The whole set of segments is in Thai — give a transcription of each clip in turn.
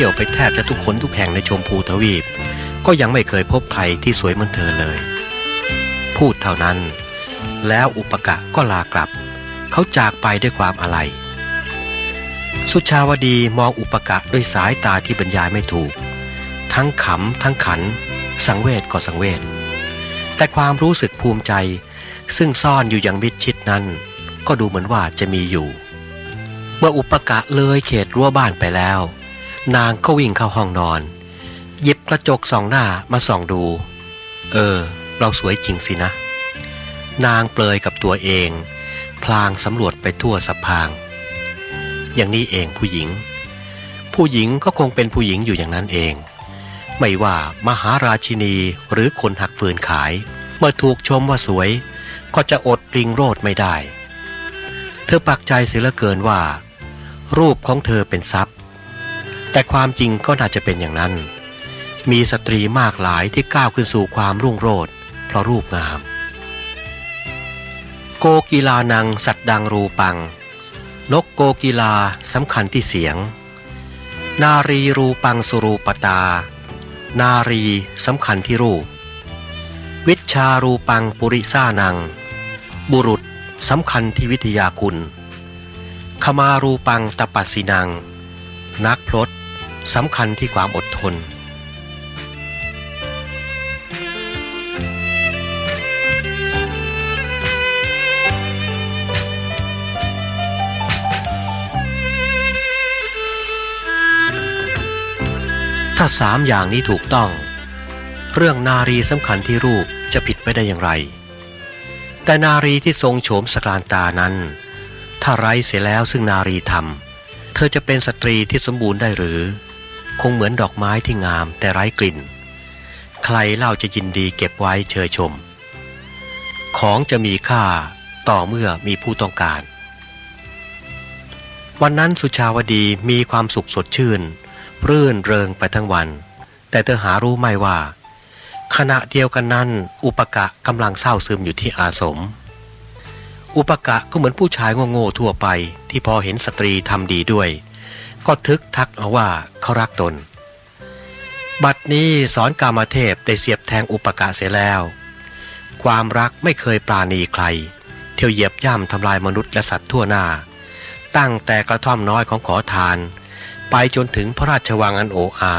เที่ยวไปแทบจะทุกคนทุกแห่งในชมพูทวีป ก็ยังไม่เคยพบใครที่สวยเหมือนเธอเลย พูดเท่านั้น แล้วอุปกะก็ลากลับ เขาจากไปด้วยความอาลัยสุชาวดีมองอุปกะด้วยสายตาที่บรรยายไม่ถูก ทั้งขำทั้งขัน สังเวชก็สังเวชแต่ความรู้สึกภูมิใจ ซึ่งซ่อนอยู่อย่างมิดชิดนั้น ก็ดูเหมือนว่าจะมีอยู่ เมื่ออุปกะเลยเขตรั้วบ้านไปแล้ว นางก็วิ่งเข้าห้องนอน หยิบกระจกสองหน้ามาส่องดู เออ เราสวยจริงสินะ นางเปลยกับตัวเอง พลางสำรวจไปทั่วสะพาง อย่างนี้เองผู้หญิง ผู้หญิงก็คงเป็นผู้หญิงอยู่อย่างนั้นเอง ไม่ว่ามหาราชินีหรือคนหักฟืนขาย เมื่อถูกชมว่าสวย ก็จะอดริงโรดไม่ได้ เธอปักใจเสียเหลือเกินว่า รูปของเธอเป็นทรัพย์ แต่ความจริงก็น่าจะเป็นอย่างนั้น มีสตรีมากหลายที่ก้าวขึ้นสู่ความรุ่งโรจน์เพราะรูปงาม โกกีลานังสัตดังรูปัง นกโกกีลาสำคัญที่เสียง นารีรูปังสุรูปตา นารีสำคัญที่รูป วิชารูปังปุริซานัง บุรุษสำคัญที่วิทยาคุณขมารูปังตปัสสินัง นักพรต สำคัญที่ความอดทน ถ้าสามอย่างนี้ถูกต้อง เรื่องนารีสำคัญที่รูปจะผิดไปได้อย่างไร แต่นารีที่ทรงโฉมสกานตานั้น ถ้าไร้เสียแล้วซึ่งนารีธรรม เธอจะเป็นสตรีที่สมบูรณ์ได้หรือ คงเหมือนดอกไม้ที่งามแต่ไร้กลิ่น ใครเล่าจะยินดีเก็บไว้เชยชม ของจะมีค่าต่อเมื่อมีผู้ต้องการ วันนั้นสุชาวดีมีความสุขสดชื่น รื่นเริงไปทั้งวัน แต่เธอหารู้ไม่ว่า ขณะเดียวกันนั้น อุปกะกำลังเศร้าซึมอยู่ที่อาสม อุปกะก็เหมือนผู้ชายโง่ๆทั่วไป ที่พอเห็นสตรีทำดีด้วย ก็ทึกทักเอาว่าเขารักตน บัดนี้สอนกามเทพได้เสียบแทงอุปกะเสียแล้ว ความรักไม่เคยปราณีใคร เที่ยวเหยียบย่ำทำลายมนุษย์และสัตว์ทั่วหน้า ตั้งแต่กระท่อมน้อยของขอทาน ไปจนถึงพระราชวังอันโออา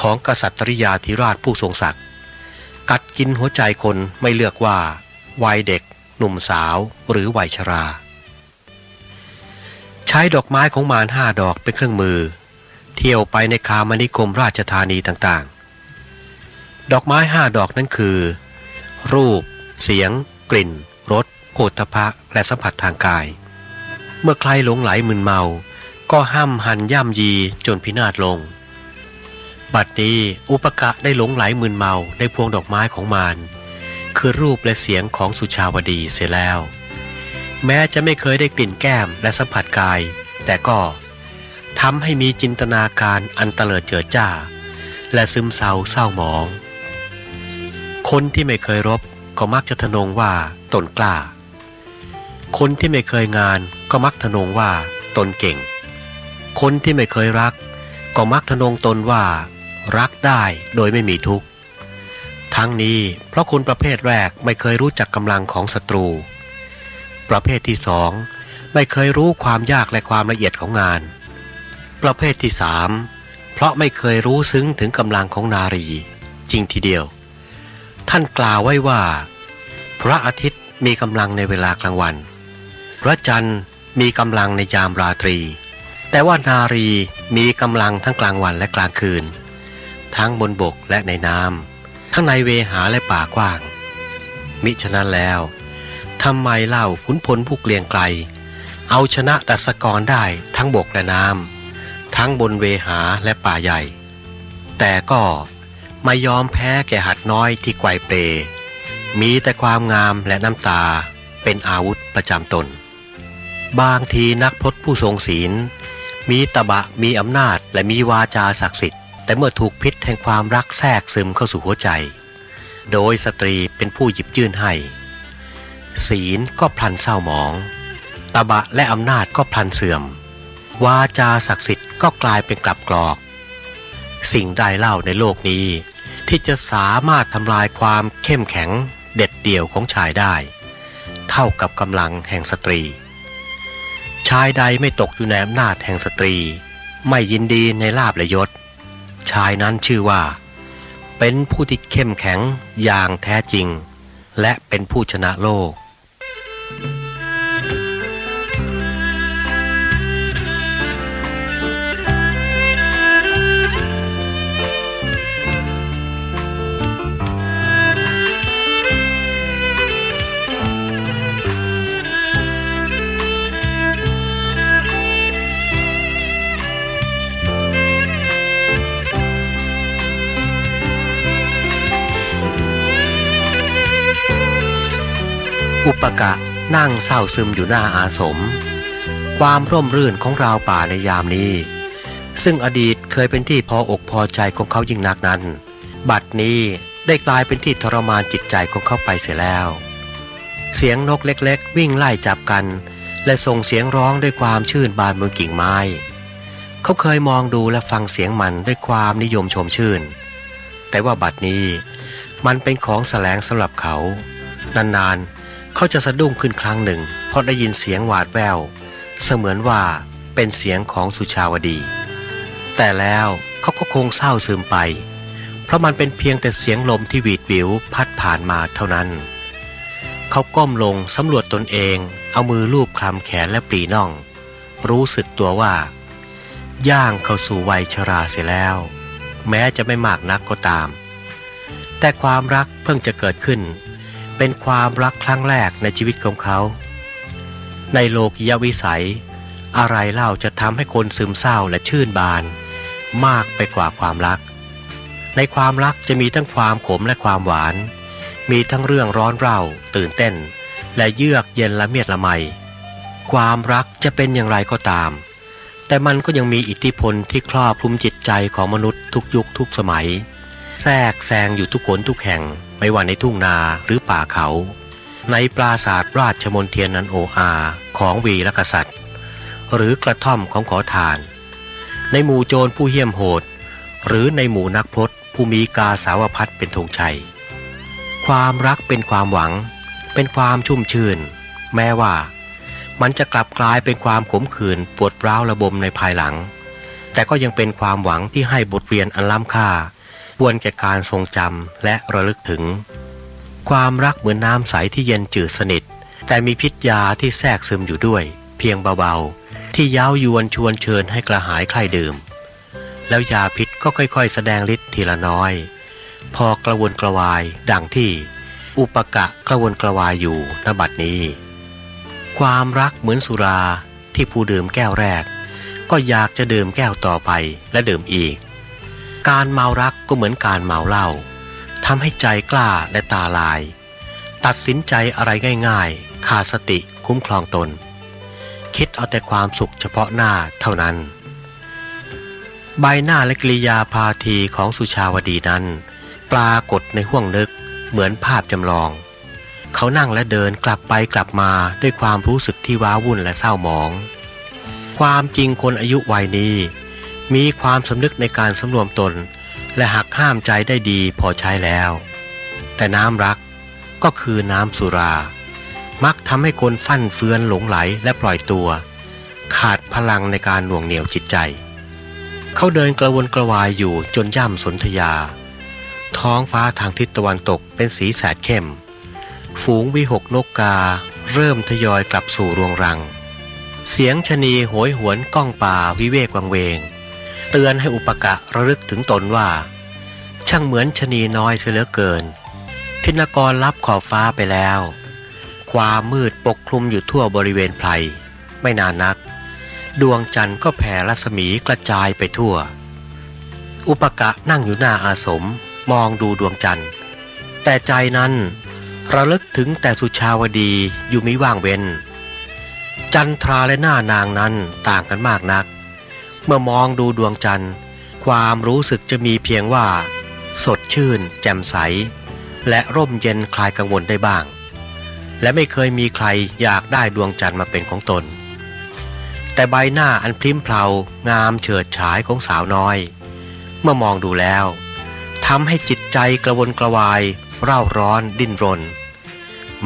ของกษัตริยาธิราชผู้ทรงศักดิ์กัดกินหัวใจคนไม่เลือกว่า วัยเด็ก หนุ่มสาวหรือวัยชรา ใช้ดอกไม้ของมารห้าดอกเป็นเครื่องมือ เที่ยวไปในคามนิคมราชธานีต่างๆ ดอกไม้ห้าดอกนั้นคือ รูป เสียง กลิ่นรสโผฏฐะและสัมผัสทางกาย เมื่อใครหลงไหลมึนเมา ก็ห้ามหันย่ำยีจนพินาศลง บัดนี้อุปกะได้หลงไหลมึนเมาในพวงดอกไม้ของมารคือรูปและเสียงของสุชาวดีเสียแล้ว แม้จะไม่เคยได้กลิ่นแก้มและสัมผัสกาย แต่ก็ทำให้มีจินตนาการอันเตลิดเจิดจ้า และซึมเศร้าเศร้าหมอง คนที่ไม่เคยรบก็มักจะทนงว่าตนกล้า คนที่ไม่เคยงานก็มักทนงว่าตนเก่ง คนที่ไม่เคยรัก ก็มักทนงตนว่า รักได้โดยไม่มีทุกข์ ทั้งนี้เพราะคนประเภทแรกไม่เคยรู้จักกำลังของศัตรู ประเภทที่สองไม่เคยรู้ความยากและความละเอียดของงาน ประเภทที่สามเพราะไม่เคยรู้ซึ้งถึงกำลังของนารี จริงทีเดียว ท่านกล่าวไว้ว่า พระอาทิตย์มีกำลังในเวลากลางวัน พระจันทร์มีกำลังในยามราตรี แต่ว่านารีมีกำลังทั้งกลางวันและกลางคืน ทั้งบนบกและในน้ำทั้งในเวหาและป่ากว้าง มิฉะนั้นแล้ว ทำไมเล่าขุนพลผู้เกลียงไกล เอาชนะดัสกรได้ทั้งบกและน้ำทั้งบนเวหาและป่าใหญ่ แต่ก็ไม่ยอมแพ้แก่หัดน้อยที่ไกวเปร มีแต่ความงามและน้ำตาเป็นอาวุธประจำตน บางทีนักพรตผู้ทรงศีล มีตบะมีอำนาจและมีวาจาศักดิ์สิทธิ์แต่เมื่อถูกพิษแห่งความรักแทรกซึมเข้าสู่หัวใจ โดยสตรีเป็นผู้หยิบยื่นให้ ศีลก็พลันเศร้าหมอง ตบะและอำนาจก็พลันเสื่อม วาจาศักดิ์สิทธิ์ก็กลายเป็นกลับกรอก สิ่งใดเล่าในโลกนี้ ที่จะสามารถทำลายความเข้มแข็งเด็ดเดี่ยวของชายได้ เท่ากับกำลังแห่งสตรี ชายใดไม่ตกอยู่ในอำนาจแห่งสตรี ไม่ยินดีในลาบและยศ ชายนั้นชื่อว่า เป็นผู้ที่เข้มแข็งอย่างแท้จริง และเป็นผู้ชนะโลก อุปกะนั่งเศร้าซึมอยู่หน้าอาสม ความร่มรื่นของราวป่าในยามนี้ ซึ่งอดีตเคยเป็นที่พออกพอใจของเขายิ่งนักนั้น บัดนี้ได้กลายเป็นที่ทรมานจิตใจของเขาไปเสียแล้ว เสียงนกเล็กๆ วิ่งไล่จับกัน และส่งเสียงร้องด้วยความชื่นบานบนกิ่งไม้ เขาเคยมองดูและฟังเสียงมันด้วยความนิยมชมชื่น แต่ว่าบัดนี้มันเป็นของแสลงสำหรับเขา นานๆ เขาจะสะดุ้งขึ้นครั้งหนึ่งเพราะได้ยินเสียงหวาดแววเสมือนว่าเป็นเสียงของสุชาวดี แต่แล้วเขาก็คงเศร้าซึมไป เพราะมันเป็นเพียงแต่เสียงลมที่หวีดวิวพัดผ่านมาเท่านั้น เขาก้มลงสำรวจตนเอง เอามือลูบคลำแขนและปรีน่อง รู้สึกตัวว่า ย่างเข้าสู่วัยชราเสียแล้ว แม้จะไม่มากนักก็ตาม แต่ความรักเพิ่งจะเกิดขึ้น เป็นความรักครั้งแรกในชีวิตของเขา ในโลกิยวิสัย อะไรเล่าจะทำให้คนซึมเศร้าและชื่นบาน มากไปกว่าความรัก ในความรักจะมีทั้งความขมและความหวาน มีทั้งเรื่องร้อนเร่า ตื่นเต้น และเยือกเย็นละเมียดละไม ความรักจะเป็นอย่างไรก็ตาม แต่มันก็ยังมีอิทธิพลที่ครอบคลุมจิตใจของมนุษย์ทุกยุคทุกสมัย แทรกแซงอยู่ทุกคนทุกแห่ง ไม่ว่าในทุ่งนาหรือป่าเขา ในปราสาทราชมนเทียนนันโออาของวีรกษัตริย์ หรือกระท่อมของขอทาน ในหมู่โจรผู้เหี้ยมโหด หรือในหมู่นักพรตผู้มีกาสาวพัดเป็นธงชัย ความรักเป็นความหวัง เป็นความชุ่มชื่น แม้ว่า มันจะกลับกลายเป็นความขมขื่นปวดร้าวระบมในภายหลัง แต่ก็ยังเป็นความหวังที่ให้บทเรียนอันล้ำค่า ควรแก่การทรงจำและระลึกถึง ความรักเหมือนน้ำใสที่เย็นจืดสนิท แต่มีพิษยาที่แทรกซึมอยู่ด้วย เพียงเบาๆ ที่ย้ายวนชวนเชิญให้กระหายใคร่ดื่ม แล้วยาพิษก็ค่อยๆ แสดงฤทธิ์ทีละน้อย พอกระวนกระวายดังที่ อุปกะกระวนกระวายอยู่ณบัดนี้ ความรักเหมือนสุราที่ผู้ดื่มแก้วแรก ก็อยากจะดื่มแก้วต่อไปและดื่มอีก การเมารักก็เหมือนการเมาเหล้าทำให้ใจกล้าและตาลาย ตัดสินใจอะไรง่ายๆ ขาดสติคุ้มครองตน คิดเอาแต่ความสุขเฉพาะหน้าเท่านั้น ใบหน้าและกริยาพาทีของสุชาวดีนั้น ปรากฏในห้วงนึกเหมือนภาพจำลอง เขานั่งและเดินกลับไปกลับมาด้วยความรู้สึกที่ว้าวุ่นและเศร้าหมอง ความจริงคนอายุวัยนี้ มีความสำนึกในการสำรวมตน และหักห้ามใจได้ดีพอใช้แล้ว แต่น้ำรักก็คือน้ำสุรา มักทำให้คนฟั่นเฟือนหลงไหลและปล่อยตัว ขาดพลังในการหน่วงเหนี่ยวจิตใจ เขาเดินกระวนกระวายอยู่จนย่ำสนธยา ท้องฟ้าทางทิศตะวันตกเป็นสีแสดเข้ม ฝูงวิหกนกกาเริ่มทยอยกลับสู่รวงรัง เสียงชนีโหยหวนก้องป่าวิเวกวังเวง เตือนให้อุปกะระลึกถึงตนว่า ช่างเหมือนชนีน้อยเสียเหลือเกิน ทินกรรับขอบฟ้าไปแล้ว ความมืดปกคลุมอยู่ทั่วบริเวณไพรไม่นานนัก ดวงจันทร์ก็แผ่รัศมีกระจายไปทั่ว อุปกะนั่งอยู่หน้าอาสมมองดูดวงจันทร์ แต่ใจนั้นระลึกถึงแต่สุชาวดีอยู่มิว่างเว้น จันทราและหน้านางนั้นต่างกันมากนัก เมื่อมองดูดวงจันทร์ ความรู้สึกจะมีเพียงว่า สดชื่น แจ่มใส และร่มเย็นคลายกังวลได้บ้าง และไม่เคยมีใครอยากได้ดวงจันทร์มาเป็นของตน แต่ใบหน้าอันพริ้มเพลางามเฉิดฉายของสาวน้อย เมื่อมองดูแล้วทำให้จิตใจกระวนกระวาย เร่าร้อนดิ้นรน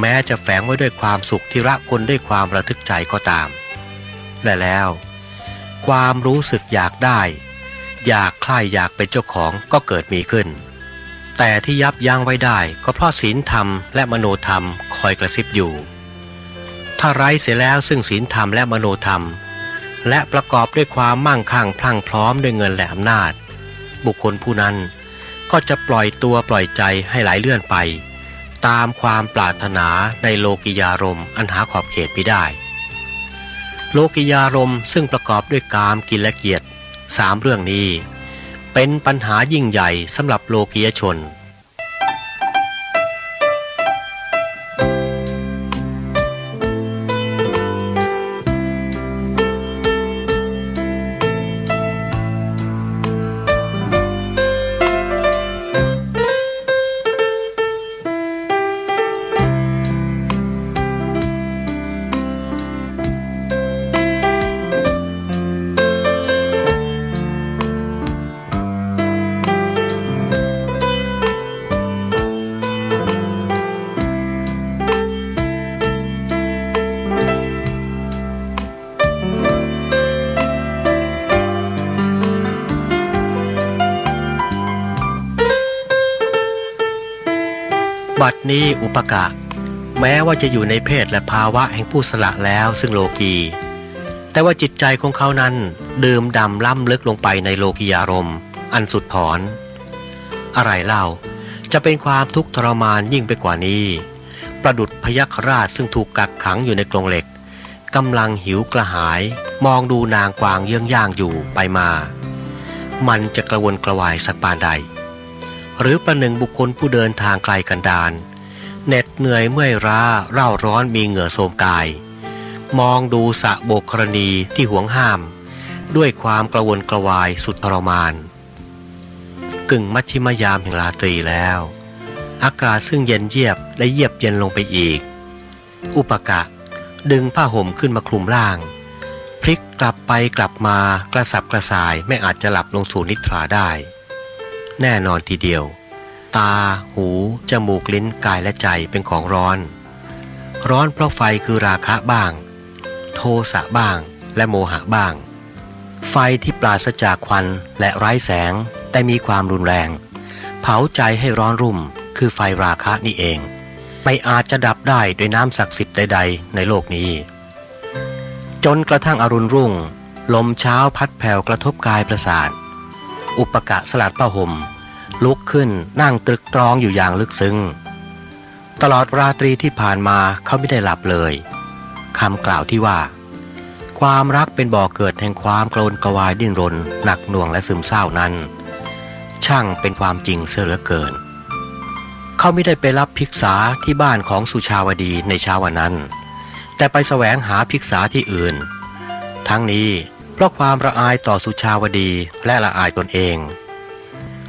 แม้จะแฝงไว้ด้วยความสุขที่รักคนด้วยความระทึกใจก็ตามและแล้ว ความรู้สึกอยากได้ อยากใคร่อยากเป็นเจ้าของก็เกิดมีขึ้น แต่ที่ยับยั้งไว้ได้ก็เพราะศีลธรรมและมโนธรรมคอยกระซิบอยู่ ถ้าไร้เสียแล้วซึ่งศีลธรรมและมโนธรรม และประกอบด้วยความมั่งคั่งพลั่งพร้อมด้วยเงินและอำนาจ บุคคลผู้นั้นก็จะปล่อยตัวปล่อยใจให้ไหลเลื่อนไป ตามความปรารถนาในโลกิยารมอันหาขอบเขตไม่ได้ โลกิยารมซึ่งประกอบด้วยกามกินและเกียรติสามเรื่องนี้ เป็นปัญหายิ่งใหญ่สำหรับโลกียชน อุปกะ แม้ว่าจะอยู่ในเพศและภาวะแห่งผู้สละแล้วซึ่งโลกีแต่ว่าจิตใจของเขานั้นดื่มดำล้ำลึกลงไปในโลกิยารมณ์อันสุดถอน อะไรเล่าจะเป็นความทุกข์ทรมานยิ่งไปกว่านี้ ประดุดพยัคฆราชซึ่งถูกกักขังอยู่ในกรงเหล็กกำลังหิวกระหาย มองดูนางกวางเยื่องย่างอยู่ไปมา มันจะกระวนกระวายสักปานใด หรือประหนึ่งบุคคลผู้เดินทางไกลกันดาน เหน็ดเหนื่อยเมื่อยล้าเร่าร้อนมีเหงื่อโทมกาย มองดูสะโบกกรณีที่ห่วงห้าม ด้วยความกระวนกระวายสุดทรมาน กึ่งมัชชิมยามแห่งราตรีแล้ว อากาศซึ่งเย็นเยียบและเยียบเย็นลงไปอีก อุปกะดึงผ้าห่มขึ้นมาคลุมร่าง พลิกกลับไปกลับมากระสับกระส่ายไม่อาจจะหลับลงสู่นิทราได้ แน่นอนทีเดียว ตา หู จมูกลิ้นกายและใจเป็นของร้อน ร้อนเพราะไฟคือราคะบ้าง โทสะบ้าง และโมหะบ้าง ไฟที่ปราศจากควันและไร้แสง แต่มีความรุนแรง เผาใจให้ร้อนรุ่ม คือไฟราคะนี่เอง ไม่อาจจะดับได้ด้วยน้ำศักดิ์สิทธิ์ใดๆ ในโลกนี้ จนกระทั่งอรุณรุ่ง ลมเช้าพัดแผ่วกระทบกายประสาท อุปกะสลัดผ้าห่ม ลุกขึ้นนั่งตรึกตรองอยู่อย่างลึกซึ้ง ตลอดราตรีที่ผ่านมาเขาไม่ได้หลับเลยคำกล่าวที่ว่า ความรักเป็นบ่อเกิดแห่งความโกรนกวายดิ้นรน หนักหน่วงและซึมเศร้านั้น ช่างเป็นความจริงเสียเหลือเกิน เขาไม่ได้ไปรับภิกษาที่บ้านของสุชาวดีในเช้าวันนั้น แต่ไปแสวงหาภิกษาที่อื่น ทั้งนี้เพราะความระอายต่อสุชาวดีและละอายตนเอง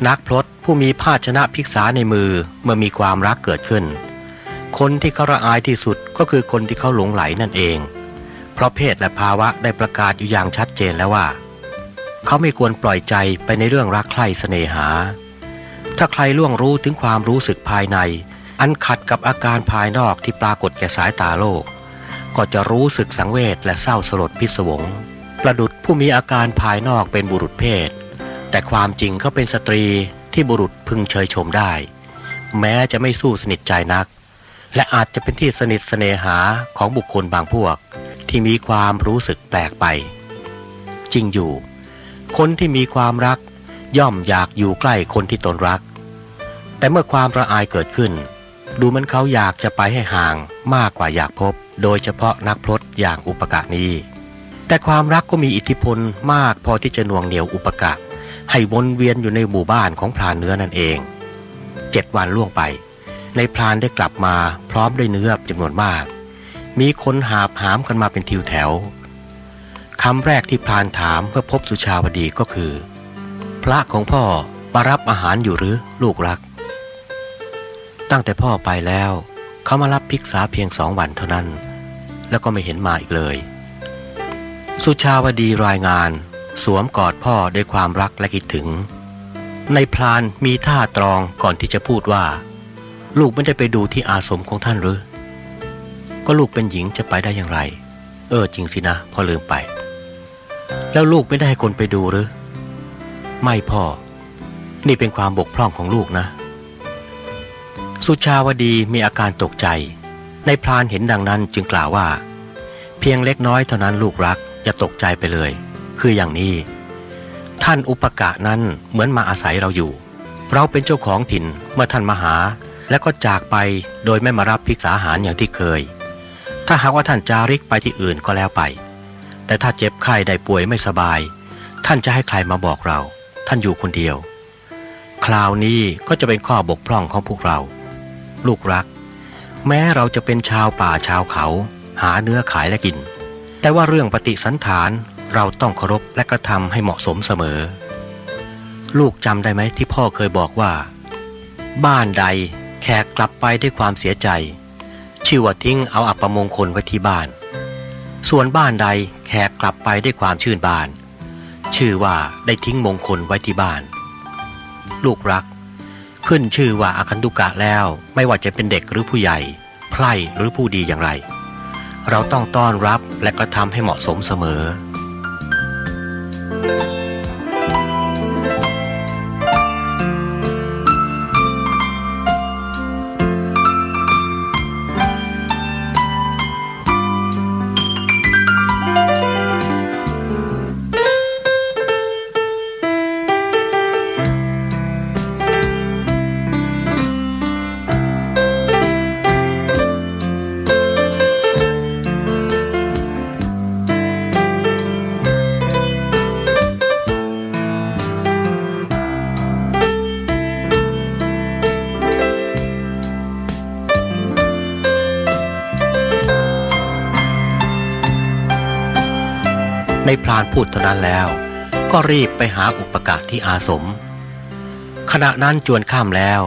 นักพรตผู้มีภาชนะภิกษาในมือเมื่อมีความรักเกิดขึ้น คนที่เขาระอายที่สุดก็คือคนที่เขาหลงไหลนั่นเอง เพราะเพศและภาวะได้ประกาศอยู่อย่างชัดเจนแล้วว่า เขาไม่ควรปล่อยใจไปในเรื่องรักใคร่เสน่หา ถ้าใครล่วงรู้ถึงความรู้สึกภายใน อันขัดกับอาการภายนอกที่ปรากฏแก่สายตาโลก ก็จะรู้สึกสังเวชและเศร้าสลดพิศวงประดุดผู้มีอาการภายนอกเป็นบุรุษเพศ แต่ความจริงเขาเป็นสตรีที่บุรุษพึงเชยชมได้ แม้จะไม่สู้สนิทใจนัก และอาจจะเป็นที่สนิทเสนหาของบุคคลบางพวก ที่มีความรู้สึกแปลกไป จริงอยู่ คนที่มีความรักย่อมอยากอยู่ใกล้คนที่ตนรัก แต่เมื่อความระอายเกิดขึ้น ดูเหมันเขาอยากจะไปให้ห่างมากกว่าอยากพบ โดยเฉพาะนักพรตอย่างอุปกะนี้ แต่ความรักก็มีอิทธิพลมากพอที่จะน่วงเหนียวอุปกะ ให้วนเวียนอยู่ในหมู่บ้านของพรานเนื้อนั่นเองเจ็ดวันล่วงไป ในพรานได้กลับมาพร้อมด้วยเนื้อจำนวนมาก มีคนหาบหามกันมาเป็นทิวแถวคำแรกที่พรานถามเพื่อพบสุชาวดีก็คือ พระของพ่อมารับอาหารอยู่หรือลูกรัก ตั้งแต่พ่อไปแล้ว เขามารับภิกษาเพียงสองวันเท่านั้น แล้วก็ไม่เห็นมาอีกเลย สุชาวดีรายงาน สวมกอดพ่อด้วยความรักและคิดถึง ในพลานมีท่าตรองก่อนที่จะพูดว่า ลูกไม่ได้ไปดูที่อาสมของท่านหรือ ก็ลูกเป็นหญิงจะไปได้อย่างไร เออจริงสินะพ่อลืมไป แล้วลูกไม่ได้ให้คนไปดูหรือ ไม่พ่อ นี่เป็นความบกพร่องของลูกนะ สุชาวดีมีอาการตกใจ ในพรานเห็นดังนั้นจึงกล่าวว่า เพียงเล็กน้อยเท่านั้นลูกรักอย่าตกใจไปเลย คืออย่างนี้ ท่านอุปกะนั้นเหมือนมาอาศัยเราอยู่ เราเป็นเจ้าของถิ่นเมื่อท่านมาหา แล้วก็จากไปโดยไม่มารับพิกษาหารอย่างที่เคย ถ้าหากว่าท่านจาริกไปที่อื่นก็แล้วไป แต่ถ้าเจ็บไข้ได้ป่วยไม่สบาย ท่านจะให้ใครมาบอกเรา ท่านอยู่คนเดียว คราวนี้ก็จะเป็นข้อบกพร่องของพวกเรา ลูกรัก แม้เราจะเป็นชาวป่าชาวเขา หาเนื้อขายและกิน แต่ว่าเรื่องปฏิสันฐาน เราต้องเคารพและกระทำให้เหมาะสมเสมอ ลูกจำได้ไหมที่พ่อเคยบอกว่า บ้านใดแขกกลับไปด้วยความเสียใจ ชื่อว่าทิ้งเอาอัปมงคลไว้ที่บ้าน ส่วนบ้านใดแขกกลับไปด้วยความชื่นบาน ชื่อว่าได้ทิ้งมงคลไว้ที่บ้าน ลูกรัก ขึ้นชื่อว่าอาคันตุกะแล้วไม่ว่าจะเป็นเด็กหรือผู้ใหญ่ไพร่หรือผู้ดีอย่างไร เราต้องต้อนรับและกระทำให้เหมาะสมเสมอ Thank you. ในพรานพูดเท่านั้นแล้ว ก็รีบไปหาอุปกะที่อาสม ขณะนั้นจวนข้ามแล้ว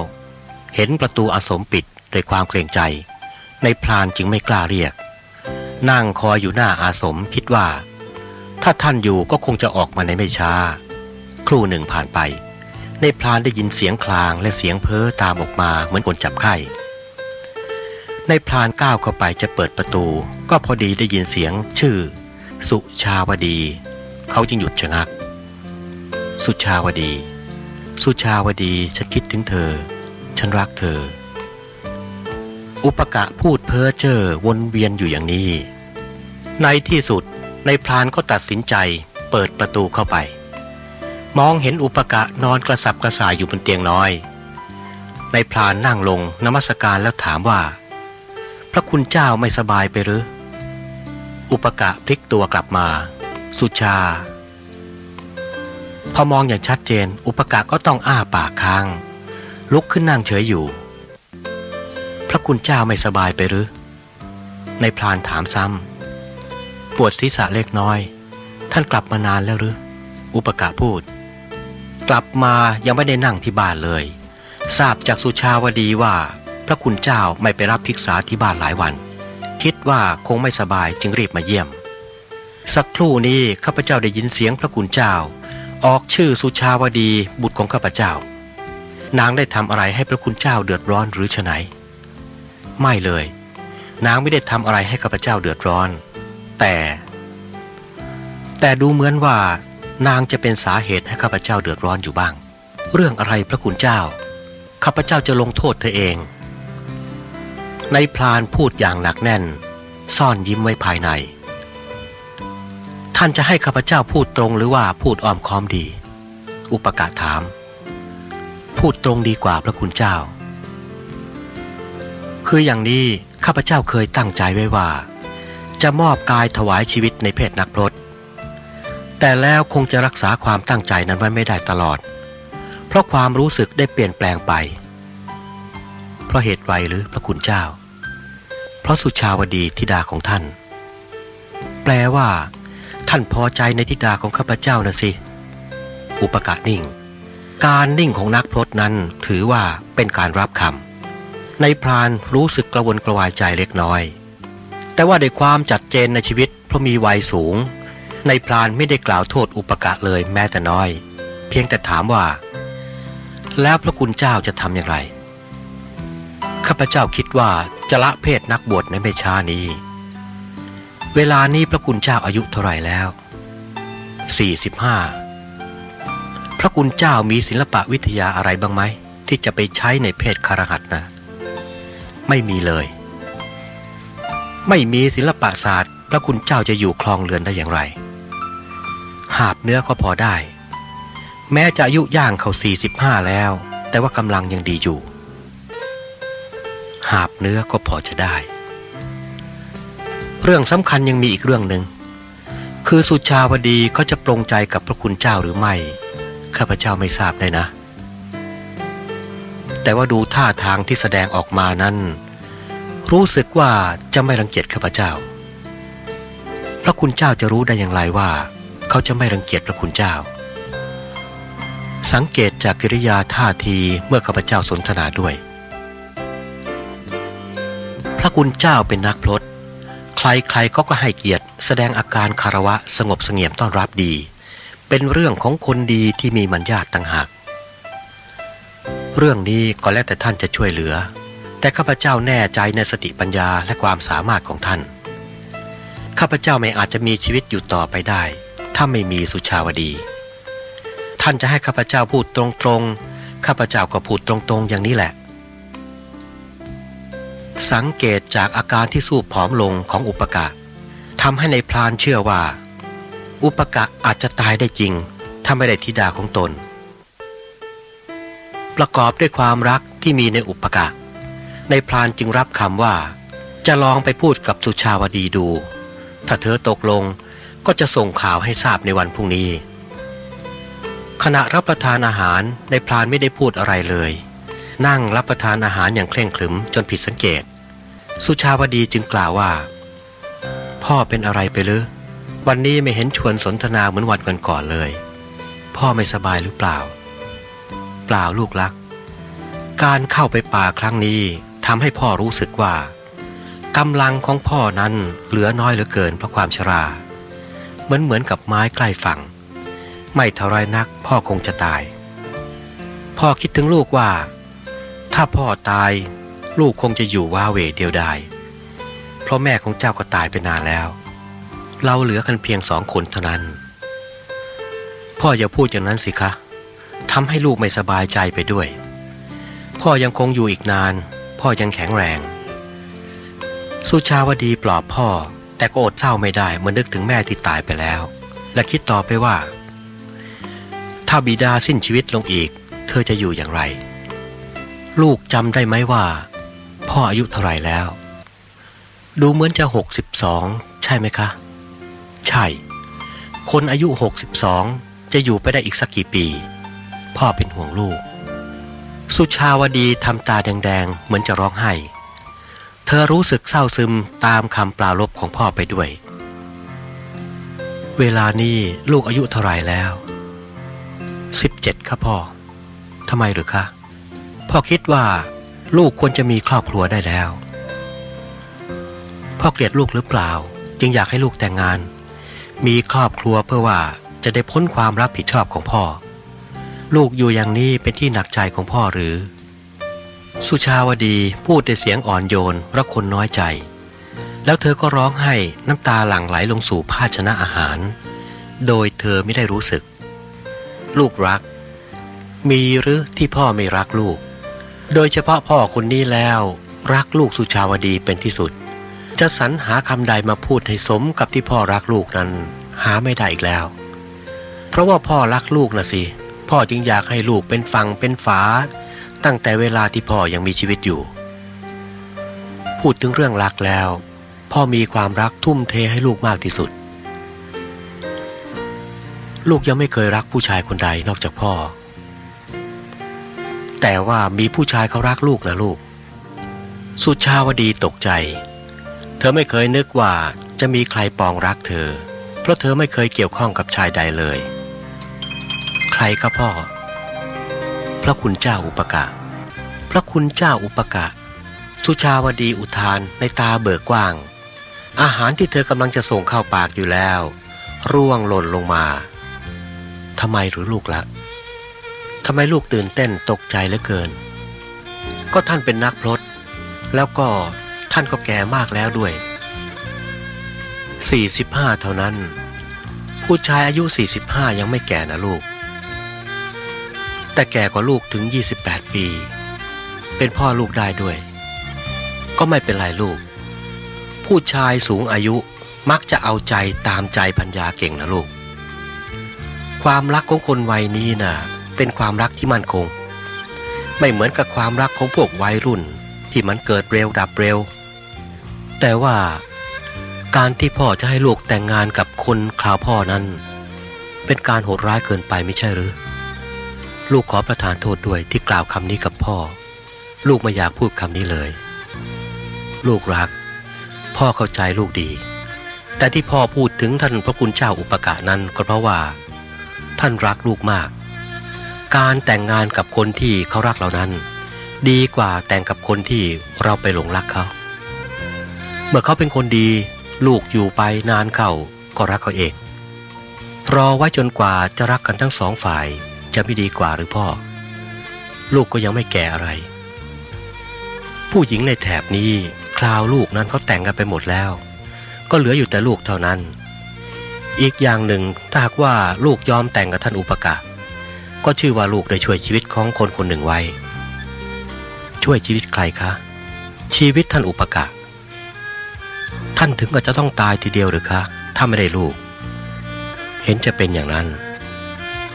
เห็นประตูอาสมปิดด้วยความเกรงใจ ในพรานจึงไม่กล้าเรียก นั่งคอยอยู่หน้าอาสมคิดว่า ถ้าท่านอยู่ก็คงจะออกมาในไม่ช้า ครู่หนึ่งผ่านไป ในพรานได้ยินเสียงคลางและเสียงเพ้อตามออกมาเหมือนคนจับไข้ในพรานก้าวเข้าไปจะเปิดประตู ก็พอดีได้ยินเสียงชื่อ สุชาวดี เขาจึงหยุดชะงัก สุชาวดี สุชาวดีฉันคิดถึงเธอ ฉันรักเธอ อุปกะพูดเพ้อเจ้อวนเวียนอยู่อย่างนี้ ในที่สุดในพรานก็ตัดสินใจเปิดประตูเข้าไป มองเห็นอุปกะนอนกระสับกระส่ายอยู่บนเตียงน้อย ในพรานนั่งลงนมัสการแล้วถามว่า พระคุณเจ้าไม่สบายไปหรือ อุปกะพลิกตัวกลับมา สุชา พอมองอย่างชัดเจน อุปกะก็ต้องอ้าปากค้าง ลุกขึ้นนั่งเฉยอยู่ พระคุณเจ้าไม่สบายไปหรือ ในพรานถามซ้ำปวดศีรษะเล็กน้อย ท่านกลับมานานแล้วหรือ อุปกะพูด กลับมายังไม่ได้นั่งที่บ้านเลย ทราบจากสุชาวดีว่า พระคุณเจ้าไม่ไปรับภิกษาที่บ้านหลายวัน คิดว่าคงไม่สบายจึงรีบมาเยี่ยม สักครู่นี้ข้าพเจ้าได้ยินเสียงพระคุณเจ้า ออกชื่อสุชาวดีบุตรของข้าพเจ้า นางได้ทำอะไรให้พระคุณเจ้าเดือดร้อนหรือฉไนไม่เลย นางไม่ได้ทำอะไรให้ข้าพเจ้าเดือดร้อน แต่ แต่ดูเหมือนว่านางจะเป็นสาเหตุให้ข้าพเจ้าเดือดร้อนอยู่บ้าง เรื่องอะไรพระคุณเจ้าข้าพเจ้าจะลงโทษเธอเอง ในพลานพูดอย่างหนักแน่น ซ่อนยิ้มไว้ภายใน ท่านจะให้ข้าพเจ้าพูดตรงหรือว่าพูดอ้อมค้อมดี อุปกาถาม พูดตรงดีกว่าพระคุณเจ้า คืออย่างนี้ข้าพเจ้าเคยตั้งใจไว้ว่า จะมอบกายถวายชีวิตในเพศนักพรตแต่แล้วคงจะรักษาความตั้งใจนั้นไว้ไม่ได้ตลอด เพราะความรู้สึกได้เปลี่ยนแปลงไป เพราะเหตุไรหรือพระคุณเจ้า เพราะสุชาวดีธิดาของท่าน แปลว่า ท่านพอใจในธิดาของข้าพเจ้านะสิ อุปกานิ่ง การนิ่งของนักพรตนั้นถือว่าเป็นการรับคำในพรานรู้สึกกระวนกระวายใจเล็กน้อย แต่ว่าด้วยความจัดเจนในชีวิตเพราะมีวัยสูง ในพรานไม่ได้กล่าวโทษอุปกะเลยแม้แต่น้อย เพียงแต่ถามว่า แล้วพระคุณเจ้าจะทำอย่างไร ข้าพเจ้าคิดว่าจะละเพศนักบวชในไม่ช้านี้ เวลานี้พระคุณเจ้าอายุเท่าไรแล้ว 45 พระคุณเจ้ามีศิลปะวิทยาอะไรบ้างไหม ที่จะไปใช้ในเพศคารหัสนะ ไม่มีเลย ไม่มีศิลปะศาสตร์ พระคุณเจ้าจะอยู่คลองเรือนได้อย่างไร หาบเนื้อก็พอได้ แม้จะอายุย่างเขา45แล้ว แต่ว่ากำลังยังดีอยู่ หาบเนื้อก็พอจะได้ เรื่องสำคัญยังมีอีกเรื่องหนึ่ง คือสุชาวดีเขาจะปรงใจกับพระคุณเจ้าหรือไม่ ข้าพเจ้าไม่ทราบได้นะ แต่ว่าดูท่าทางที่แสดงออกมานั้น รู้สึกว่าจะไม่รังเกียจข้าพเจ้า พระคุณเจ้าจะรู้ได้อย่างไรว่าเขาจะไม่รังเกียจพระคุณเจ้า สังเกตจากกิริยาท่าทีเมื่อข้าพเจ้าสนทนาด้วย พระคุณเจ้าเป็นนักพรตใครๆก็ก็ให้เกียรติ แสดงอาการคารวะสงบเสงี่ยมต้อนรับดี เป็นเรื่องของคนดีที่มีมัญญาตต่างหาก เรื่องนี้ก็แล้วแต่ท่านจะช่วยเหลือ แต่ข้าพเจ้าแน่ใจในสติปัญญาและความสามารถของท่าน ข้าพเจ้าไม่อาจจะมีชีวิตอยู่ต่อไปได้ ถ้าไม่มีสุชาวดี ท่านจะให้ข้าพเจ้าพูดตรงๆ ข้าพเจ้าก็พูดตรงๆ อย่างนี้แหละ สังเกตจากอาการที่สู้ผอมลงของอุปกะทำให้ในพรานเชื่อว่า อุปกะอาจจะตายได้จริง ถ้าไม่ได้ธิดาของตน ประกอบด้วยความรักที่มีในอุปกะ ในพรานจึงรับคำว่า จะลองไปพูดกับสุชาวดีดู ถ้าเธอตกลงก็จะส่งข่าวให้ทราบในวันพรุ่งนี้ ขณะรับประทานอาหารในพรานไม่ได้พูดอะไรเลย นั่งรับประทานอาหารอย่างเคร่งขรึมจนผิดสังเกต สุชาวดีจึงกล่าวว่า พ่อเป็นอะไรไปหรือวันนี้ไม่เห็นชวนสนทนาเหมือนวันก่อนๆเลย พ่อไม่สบายหรือเปล่า เปล่าลูกรัก การเข้าไปป่าครั้งนี้ทำให้พ่อรู้สึกว่ากำลังของพ่อนั้นเหลือน้อยเหลือเกินเพราะความชรา เหมือนเหมือนกับไม้ใกล้ฝั่ง ไม่เท่าไรนักพ่อคงจะตาย พ่อคิดถึงลูกว่า ถ้าพ่อตาย ลูกคงจะอยู่ว้าเหวเดียวดายเพราะแม่ของเจ้าก็ตายไปนานแล้ว เราเหลือกันเพียงสองคนเท่านั้น พ่ออย่าพูดอย่างนั้นสิคะทำให้ลูกไม่สบายใจไปด้วย พ่อยังคงอยู่อีกนาน พ่อยังแข็งแรง สุชาวดีปลอบพ่อ แต่ก็อดเศร้าไม่ได้เมื่อนึกถึงแม่ที่ตายไปแล้ว และคิดต่อไปว่า ถ้าบิดาสิ้นชีวิตลงอีก เธอจะอยู่อย่างไร ลูกจำได้ไหมว่า พ่ออายุเท่าไรแล้ว ดูเหมือนจะหกสิบสองใช่ไหมคะ ใช่ คนอายุหกสิบสองจะอยู่ไปได้อีกสักกี่ปี พ่อเป็นห่วงลูก สุชาวดีทำตาแดงๆ เหมือนจะร้องไห้ เธอรู้สึกเศร้าซึมตามคำปลาลบของพ่อไปด้วย เวลานี้ลูกอายุเท่าไรแล้วสิบเจ็ดครับพ่อทำไมหรือคะ พ่อคิดว่าลูกควรจะมีครอบครัวได้แล้ว พ่อเกลียดลูกหรือเปล่า จึงอยากให้ลูกแต่งงาน มีครอบครัวเพื่อว่าจะได้พ้นความรับผิดชอบของพ่อ ลูกอยู่อย่างนี้เป็นที่หนักใจของพ่อหรือ สุชาวดีพูดด้วยเสียงอ่อนโยนระคนน้อยใจ แล้วเธอก็ร้องไห้น้ำตาหลั่งไหลลงสู่ภาชนะอาหาร โดยเธอไม่ได้รู้สึก ลูกรัก มีหรือที่พ่อไม่รักลูก โดยเฉพาะพ่อคนนี้แล้ว รักลูกสุชาวดีเป็นที่สุด จะสรรหาคำใดมาพูดให้สมกับที่พ่อรักลูกนั้น หาไม่ได้อีกแล้ว เพราะว่าพ่อรักลูกนะสิ พ่อจึงอยากให้ลูกเป็นฝั่งเป็นฝา ตั้งแต่เวลาที่พ่อยังมีชีวิตอยู่ พูดถึงเรื่องรักแล้ว พ่อมีความรักทุ่มเทให้ลูกมากที่สุด ลูกยังไม่เคยรักผู้ชายคนใดนอกจากพ่อ แต่ว่ามีผู้ชายเขารักลูกนะลูก สุชาวดีตกใจ เธอไม่เคยนึกว่าจะมีใครปองรักเธอ เพราะเธอไม่เคยเกี่ยวข้องกับชายใดเลย ใครก็พ่อ พระคุณเจ้าอุปกะ พระคุณเจ้าอุปกะ สุชาวดีอุทานในตาเบิกกว้าง อาหารที่เธอกำลังจะส่งเข้าปากอยู่แล้ว ร่วงหล่นลงมาทำไมหรือลูกละ ทำไมลูกตื่นเต้นตกใจเหลือเกิน ก็ท่านเป็นนักพรตแล้วก็ท่านก็แก่มากแล้วด้วย 45 เท่านั้น ผู้ชายอายุ 45 ยังไม่แก่นะลูก แต่แก่กว่าลูกถึง 28 ปี เป็นพ่อลูกได้ด้วย ก็ไม่เป็นไรลูก ผู้ชายสูงอายุมักจะเอาใจตามใจพัญญาเก่งนะลูก ความรักของคนวัยนี้นะ่ะ เป็นความรักที่มั่นคง ไม่เหมือนกับความรักของพวกวัยรุ่นที่มันเกิดเร็วดับเร็ว แต่ว่าการที่พ่อจะให้ลูกแต่งงานกับคนคราวพ่อนั้น เป็นการโหดร้ายเกินไปไม่ใช่หรือ ลูกขอประทานโทษด้วยที่กล่าวคำนี้กับพ่อ ลูกไม่อยากพูดคำนี้เลย ลูกรัก พ่อเข้าใจลูกดี แต่ที่พ่อพูดถึงท่านพระคุณเจ้าอุปกะนั้นก็เพราะว่า ท่านรักลูกมาก การแต่งงานกับคนที่เขารักเรานั้น ดีกว่าแต่งกับคนที่เราไปหลงรักเขา เมื่อเขาเป็นคนดี ลูกอยู่ไปนานเขาก็รักเขาเอง รอไว้จนกว่าจะรักกันทั้งสองฝ่ายจะไม่ดีกว่าหรือพ่อ ลูกก็ยังไม่แก่อะไร ผู้หญิงในแถบนี้คราวลูกนั้นเขาแต่งกันไปหมดแล้ว ก็เหลืออยู่แต่ลูกเท่านั้น อีกอย่างหนึ่งถ้าหากว่าลูกยอมแต่งกับท่านอุปกะ ก็ชื่อว่าลูกได้ช่วยชีวิตของคนคนหนึ่งไว้ ช่วยชีวิตใครคะ ชีวิตท่านอุปกะ ท่านถึงก็จะต้องตายทีเดียวหรือคะ ถ้าไม่ได้ลูก เห็นจะเป็นอย่างนั้น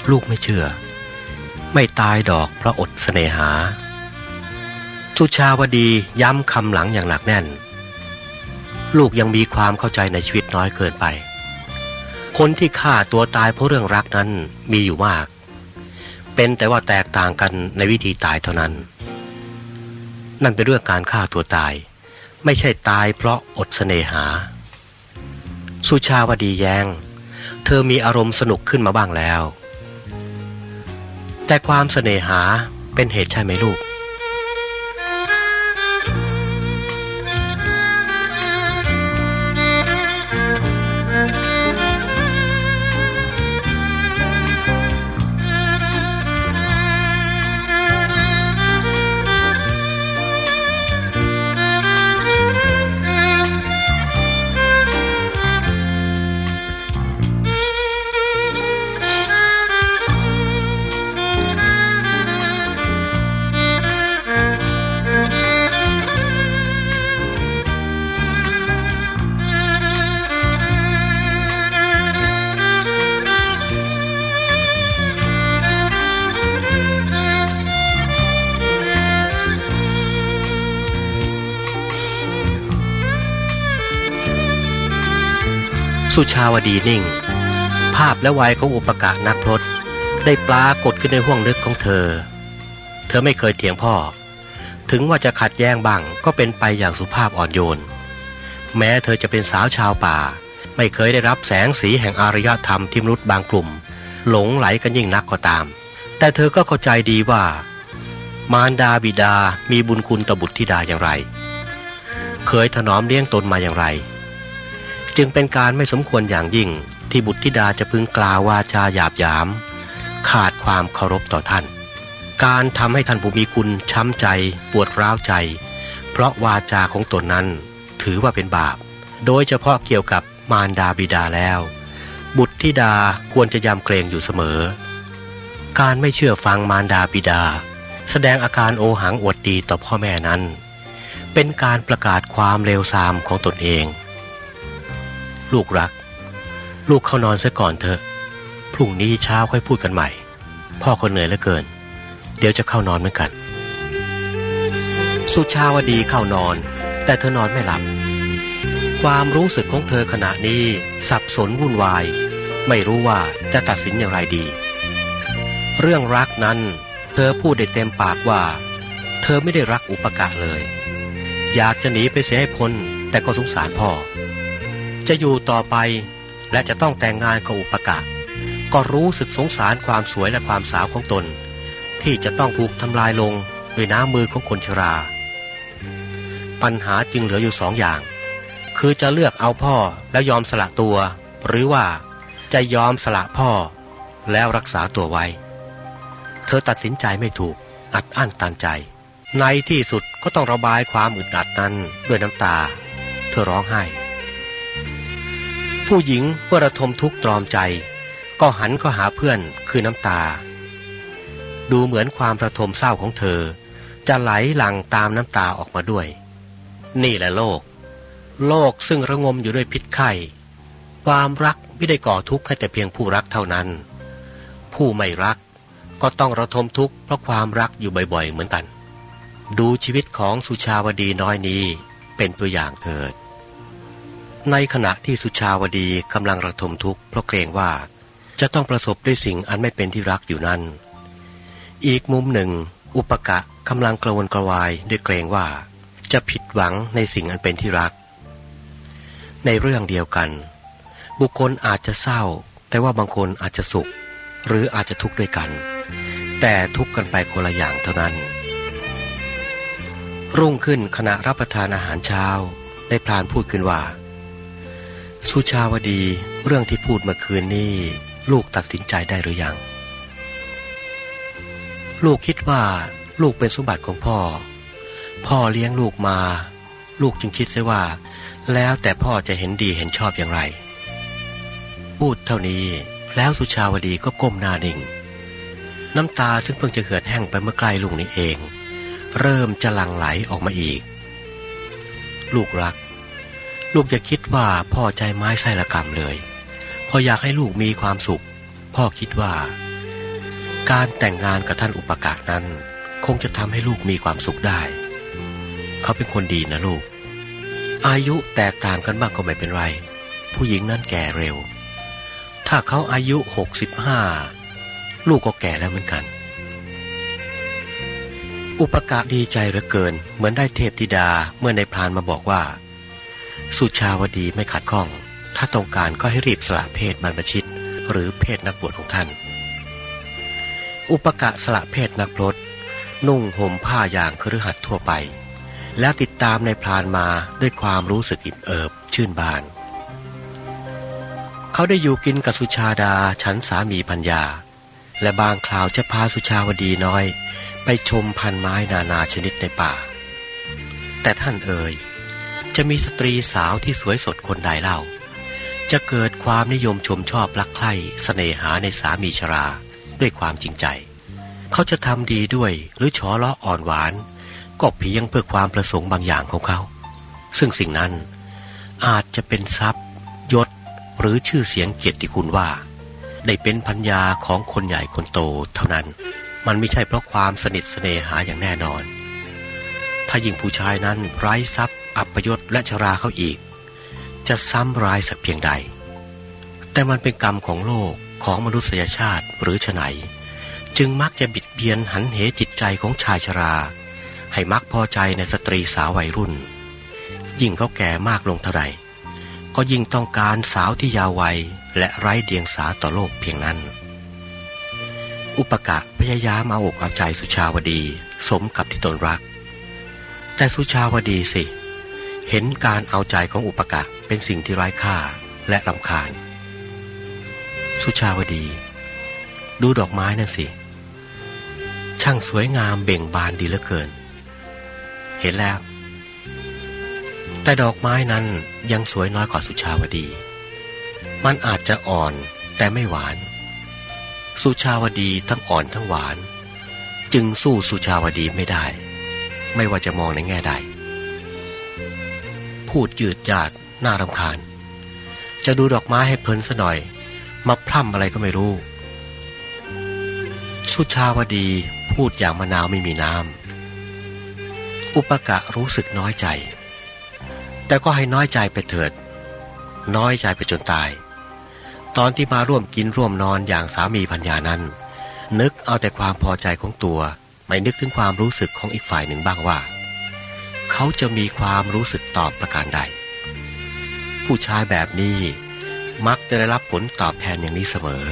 ลูกไม่เชื่อ ไม่ตายดอกเพราะอดเสน่หา สุชาวดีย้ำคำหลังอย่างหนักแน่น ลูกยังมีความเข้าใจในชีวิตน้อยเกินไป คนที่ฆ่าตัวตายเพราะเรื่องรักนั้นมีอยู่มาก เป็นแต่ว่าแตกต่างกันในวิธีตายเท่านั้น นั่นเป็นเรื่องการฆ่าตัวตาย ไม่ใช่ตายเพราะอดเสน่หา สุชาวดีแยง เธอมีอารมณ์สนุกขึ้นมาบ้างแล้ว แต่ความเสน่หาเป็นเหตุใช่ไหมลูก สุชาวดีนิ่ง ภาพและวัยของอุปกะนักพรตได้ปรากฏขึ้นในห้วงลึกของเธอ เธอไม่เคยเถียงพ่อ ถึงว่าจะขัดแย้งบ้างก็เป็นไปอย่างสุภาพอ่อนโยน แม้เธอจะเป็นสาวชาวป่า ไม่เคยได้รับแสงสีแห่งอารยธรรมที่มนุษย์บางกลุ่ม หลงไหลกันยิ่งนักก็ตาม แต่เธอก็เข้าใจดีว่า มารดาบิดามีบุญคุณต่อบุตรธิดาอย่างไร เคยถนอมเลี้ยงตนมาอย่างไร จึงเป็นการไม่สมควรอย่างยิ่งที่บุตรธิดาจะพึงกล่าววาจาหยาบยาม ขาดความเคารพต่อท่าน การทำให้ท่านผู้มีคุณช้ำใจ ปวดร้าวใจ เพราะวาจาของตนนั้นถือว่าเป็นบาป โดยเฉพาะเกี่ยวกับมารดาบิดาแล้ว บุตรธิดาควรจะยำเกรงอยู่เสมอ การไม่เชื่อฟังมารดาบิดา แสดงอาการโอหังอวดดีต่อพ่อแม่นั้น เป็นการประกาศความเลวทรามของตนเอง ลูกรัก ลูกเข้านอนซะก่อนเถอะ พรุ่งนี้เช้าค่อยพูดกันใหม่ พ่อคนเหนื่อยเหลือเกิน เดี๋ยวจะเข้านอนเหมือนกัน สุชาวดีเข้านอน แต่เธอนอนไม่หลับ ความรู้สึกของเธอขณะนี้สับสนวุ่นวาย ไม่รู้ว่าจะตัดสินอย่างไรดี เรื่องรักนั้น เธอพูดได้เต็มปากว่า เธอไม่ได้รักอุปกะเลย อยากจะหนีไปเสียให้พ้นแต่ก็สงสารพ่อ จะอยู่ต่อไปและจะต้องแต่งงานกับอุปกะก็รู้สึกสงสารความสวยและความสาวของตน ที่จะต้องถูกทำลายลงด้วยน้ำมือของคนชรา ปัญหาจึงเหลืออยู่สองอย่าง คือจะเลือกเอาพ่อแล้วยอมสละตัว หรือว่าจะยอมสละพ่อแล้วรักษาตัวไว้ เธอตัดสินใจไม่ถูกอัดอั้นตันใจ ในที่สุดก็ต้องระบายความอึดอัดนั้นด้วยน้ำตา เธอร้องไห้ ผู้หญิงเมื่อระทมทุกข์ตรอมใจ ก็หันเข้าหาเพื่อนคือน้ำตา ดูเหมือนความระทมเศร้าของเธอ จะไหลหลั่งตามน้ำตาออกมาด้วย นี่แหละโลก โลกซึ่งระงมอยู่ด้วยพิษไข้ ความรักไม่ได้ก่อทุกข์ให้แต่เพียงผู้รักเท่านั้น ผู้ไม่รักก็ต้องระทมทุกข์เพราะความรักอยู่บ่อยๆเหมือนกัน ดูชีวิตของสุชาวดีน้อยนี้เป็นตัวอย่างเถิด ในขณะที่สุชาวดีกำลังระทมทุกข์เพราะเกรงว่าจะต้องประสบด้วยสิ่งอันไม่เป็นที่รักอยู่นั้น อีกมุมหนึ่ง อุปกะกำลังกระวนกระวายด้วยเกรงว่า จะผิดหวังในสิ่งอันเป็นที่รัก ในเรื่องเดียวกัน บุคคลอาจจะเศร้า แต่ว่าบางคนอาจจะสุข หรืออาจจะทุกข์ด้วยกัน แต่ทุกข์กันไปคนละอย่างเท่านั้น รุ่งขึ้นขณะรับประทานอาหารเช้า ได้พลานพูดขึ้นว่า สุชาวดีเรื่องที่พูดเมื่อคืนนี้ลูกตัดสินใจได้หรือยัง ลูกคิดว่าลูกเป็นสมบัติของพ่อ พ่อเลี้ยงลูกมา ลูกจึงคิดเสียว่า แล้วแต่พ่อจะเห็นดีเห็นชอบอย่างไร พูดเท่านี้แล้วสุชาวดีก็ก้มหน้าดิ่ง น้ำตาซึ่งเพิ่งจะเหือดแห้งไปเมื่อใกล้ลูกนี้เอง เริ่มจะหลั่งไหลออกมาอีก ลูกรัก ลูกจะคิดว่าพ่อใจไม้ไส้ละกรรมเลย พออยากให้ลูกมีความสุข พ่อคิดว่า การแต่งงานกับท่านอุปการนั้น คงจะทำให้ลูกมีความสุขได้ เขาเป็นคนดีนะลูก อายุแตกต่างกันบ้างก็ไม่เป็นไร ผู้หญิงนั้นแก่เร็ว ถ้าเขาอายุหกสิบห้าลูกก็แก่แล้วเหมือนกัน อุปกะดีใจเหลือเกิน เหมือนได้เทพธิดาเมื่อในพรานมาบอกว่า สุชาวดีไม่ขัดข้อง ถ้าต้องการก็ให้รีบสละเพศบรรพชิต หรือเพศนักบวชของท่าน อุปกะสละเพศนักพรตนุ่งห่มผ้าอย่างคฤหัสถ์ทั่วไป แล้วติดตามในพรานมาด้วยความรู้สึกอิ่มเอิบชื่นบาน เขาได้อยู่กินกับสุชาดาฉันสามีพัญญา และบางคราวจะพาสุชาวดีน้อย ไปชมพันไม้นานาชนิดในป่า แต่ท่านเอ่ย จะมีสตรีสาวที่สวยสดคนใดเล่า จะเกิดความนิยมชมชอบรักใคร่เสน่หาในสามีชราด้วยความจริงใจ เขาจะทำดีด้วยหรือฉอเลาะอ่อนหวาน ก็เพียงเพื่อความประสงค์บางอย่างของเขา ซึ่งสิ่งนั้นอาจจะเป็นทรัพย์ยศ หรือชื่อเสียงเกียรติคุณว่า ได้เป็นพัญญาของคนใหญ่คนโตเท่านั้น มันไม่ใช่เพราะความสนิทเสน่หาอย่างแน่นอน ถ้ายิ่งผู้ชายนั้นไร้ทรัพย์ อัปยศและชราเขาอีก จะซ้ำร้ายสักเพียงใด แต่มันเป็นกรรมของโลกของมนุษยชาติหรือฉไหนจึงมักจะบิดเบียนหันเหจิตใจของชายชรา ให้มักพอใจในสตรีสาววัยรุ่น ยิ่งเขาแก่มากลงเท่าใดก็ยิ่งต้องการสาวที่ยาววัยและไร้เดียงสาต่อโลกเพียงนั้น อุปกะพยายามเอาอกเอาใจสุชาวดี สมกับที่ตนรัก แต่สุชาวดีสิ เห็นการเอาใจของอุปกะเป็นสิ่งที่ไร้ค่าและรำคาญ สุชาวดี ดูดอกไม้นั่นสิ ช่างสวยงามเบ่งบานดีเหลือเกิน เห็นแล้ว แต่ดอกไม้นั้นยังสวยน้อยกว่าสุชาวดี มันอาจจะอ่อนแต่ไม่หวาน สุชาวดีทั้งอ่อนทั้งหวาน จึงสู้สุชาวดีไม่ได้ ไม่ว่าจะมองในแง่ใด พูดยืดยาดน่ารำคาญ จะดูดอกไม้ให้เพลินซะหน่อย มาพร่ำอะไรก็ไม่รู้ สุชาวดีพูดอย่างมะนาวไม่มีน้ำ อุปกะรู้สึกน้อยใจ แต่ก็ให้น้อยใจไปเถิด น้อยใจไปจนตาย ตอนที่มาร่วมกินร่วมนอนอย่างสามีพัญญานั้น นึกเอาแต่ความพอใจของตัว ไม่นึกถึงความรู้สึกของอีกฝ่ายหนึ่งบ้างว่า เขาจะมีความรู้สึกตอบประการใด ผู้ชายแบบนี้มักจะได้รับผลตอบแทนอย่างนี้เสมอ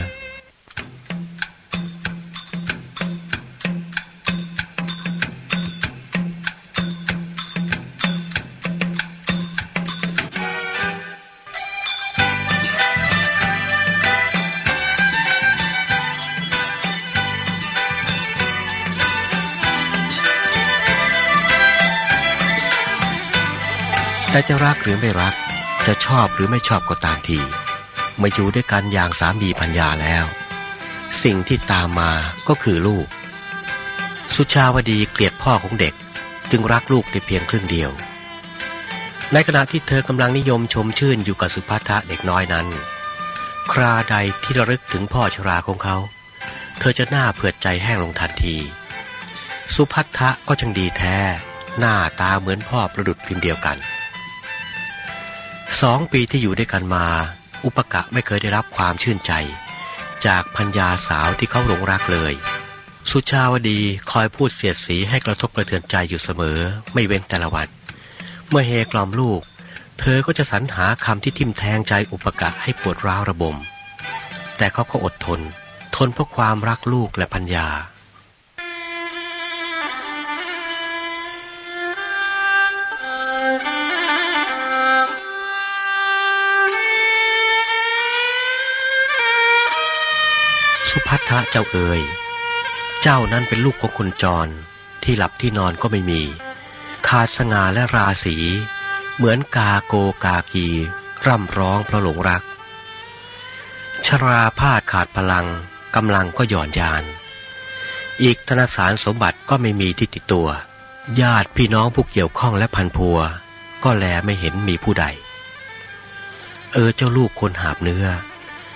แต่จะรักหรือไม่รัก จะชอบหรือไม่ชอบก็ตามทีมาอยู่ด้วยกันอย่างสามีพัญญาแล้ว สิ่งที่ตามมาก็คือลูก สุชาวดีเกลียดพ่อของเด็ก จึงรักลูกได้เพียงครึ่งเดียว ในขณะที่เธอกำลังนิยมชมชื่นอยู่กับสุภัทะเด็กน้อยนั้น คราใดที่ระลึกถึงพ่อชราของเขา เธอจะหน้าเผือดใจแห้งลงทันที สุภัทะก็จังดีแท้ หน้าตาเหมือนพ่อประดุดพิมพ์เดียวกัน สองปีที่อยู่ด้วยกันมา อุปกะไม่เคยได้รับความชื่นใจ จากพัญญาสาวที่เขาหลงรักเลย สุชาวดีคอยพูดเสียดสีให้กระทบกระเทือนใจอยู่เสมอ ไม่เว้นแต่ละวัน เมื่อเฮกล่อมลูก เธอก็จะสรรหาคำที่ทิ่มแทงใจอุปกะให้ปวดร้าวระบม แต่เขาก็อดทน ทนเพราะความรักลูกและพัญญา สุพัทธะเจ้าเอ๋ยเจ้านั้นเป็นลูกของคนจร ที่หลับที่นอนก็ไม่มี ขาดสง่าและราศี เหมือนกาโกกากี ร่ำร้องเพราะหลงรัก ชราพาดขาดพลังกำลังก็หย่อนยาน อีกธนสารสมบัติก็ไม่มีที่ติดตัว ญาติพี่น้องผู้เกี่ยวข้องและพันพัว ก็แลไม่เห็นมีผู้ใด เออเจ้าลูกคนหาบเนื้อ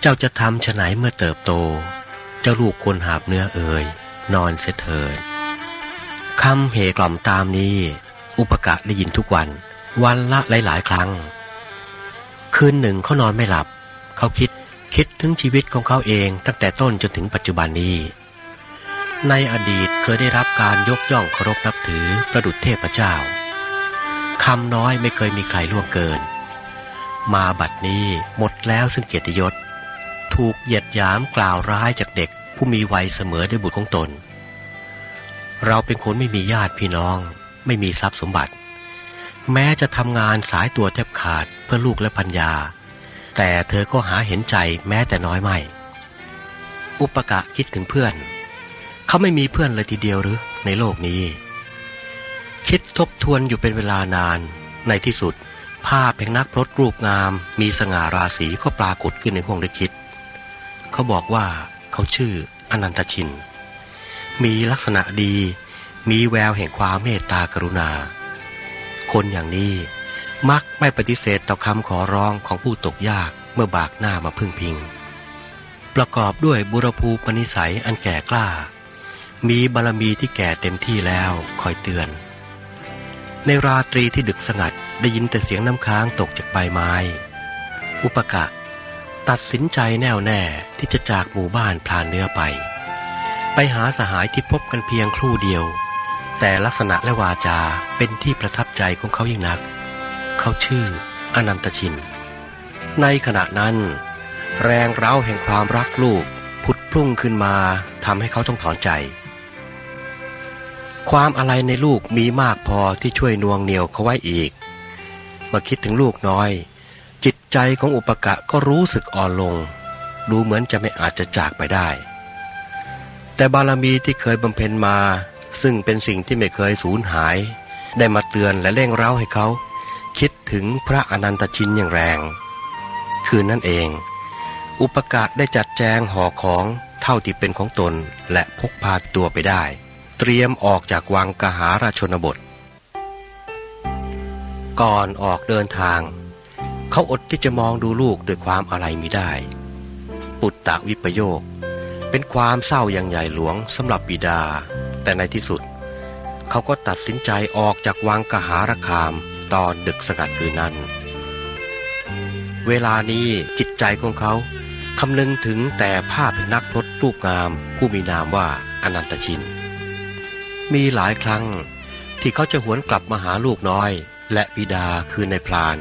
เจ้าจะทำฉไหนเมื่อเติบโต จ้าลูกคนหาบเนื้อเอ่ยนอนเสถิดคำเหกล่อมตามนี้ อุปกะได้ยินทุกวัน วันละหลายๆ ครั้ง คืนหนึ่งเขานอนไม่หลับ เขาคิดคิดถึงชีวิตของเขาเองตั้งแต่ต้นจนถึงปัจจุบันนี้ ในอดีตเคยได้รับการยกย่องเคารพนับถือประดุจเทพเจ้าคำน้อยไม่เคยมีใครล่วงเกิน มาบัดนี้หมดแล้วซึ่งเกียรติยศ ถูกเหยียดหยามกล่าวร้ายจากเด็กผู้มีวัยเสมอด้วยบุตรของตน เราเป็นคนไม่มีญาติพี่น้อง ไม่มีทรัพย์สมบัติ แม้จะทำงานสายตัวแทบขาดเพื่อลูกและพัญญา แต่เธอก็หาเห็นใจแม้แต่น้อยไม่ อุปกะคิดถึงเพื่อน เขาไม่มีเพื่อนเลยทีเดียวหรือในโลกนี้ คิดทบทวนอยู่เป็นเวลานาน ในที่สุดภาพแห่งนักพรตรูปงามมีสง่าราศีก็ปรากฏขึ้นในห้องได้คิด เขาบอกว่าเขาชื่ออนันตชิน มีลักษณะดี มีแววแห่งความเมตตากรุณา คนอย่างนี้มักไม่ปฏิเสธต่อคำขอร้องของผู้ตกยากเมื่อบากหน้ามาพึ่งพิง ประกอบด้วยบุรภูปนิสัยอันแก่กล้า มีบารมีที่แก่เต็มที่แล้วคอยเตือน ในราตรีที่ดึกสงัดได้ยินแต่เสียงน้ำค้างตกจากใบไม้ อุปกะ ตัดสินใจแน่วแน่ที่จะจากหมู่บ้านพลานเนื้อไป ไปหาสหายที่พบกันเพียงครู่เดียว แต่ลักษณะและวาจาเป็นที่ประทับใจของเขายิ่งนัก เขาชื่ออนันตชิน ในขณะนั้น แรงเร้าแห่งความรักลูกพุดพุ่งขึ้นมาทำให้เขาต้องถอนใจ ความอะไรในลูกมีมากพอที่ช่วยนวงเหนียวเขาไว้อีกเมาคิดถึงลูกน้อย จิตใจของอุปกะก็รู้สึกอ่อนลง ดูเหมือนจะไม่อาจจะจากไปได้ แต่บารมีที่เคยบำเพ็ญมา ซึ่งเป็นสิ่งที่ไม่เคยสูญหาย ได้มาเตือนและเร่งเร้าให้เขา คิดถึงพระอนันตชินอย่างแรง คืนนั่นเอง อุปกะได้จัดแจงห่อของเท่าที่เป็นของตนและพกพาตัวไปได้ เตรียมออกจากวังกหาราชนบท ก่อนออกเดินทาง เขาอดที่จะมองดูลูกด้วยความอะไรมิได้ ปุตตะวิปโยค เป็นความเศร้าอย่างใหญ่หลวงสำหรับบิดา แต่ในที่สุด เขาก็ตัดสินใจออกจากวังกหารคามตอนดึกสงัดคืนนั้น เวลานี้จิตใจของเขาคำนึงถึงแต่ภาพนักพรตรูปงาม ผู้มีนามว่าอนันตชิน มีหลายครั้งที่เขาจะหวนกลับมาหาลูกน้อย และบิดาคือในพลาน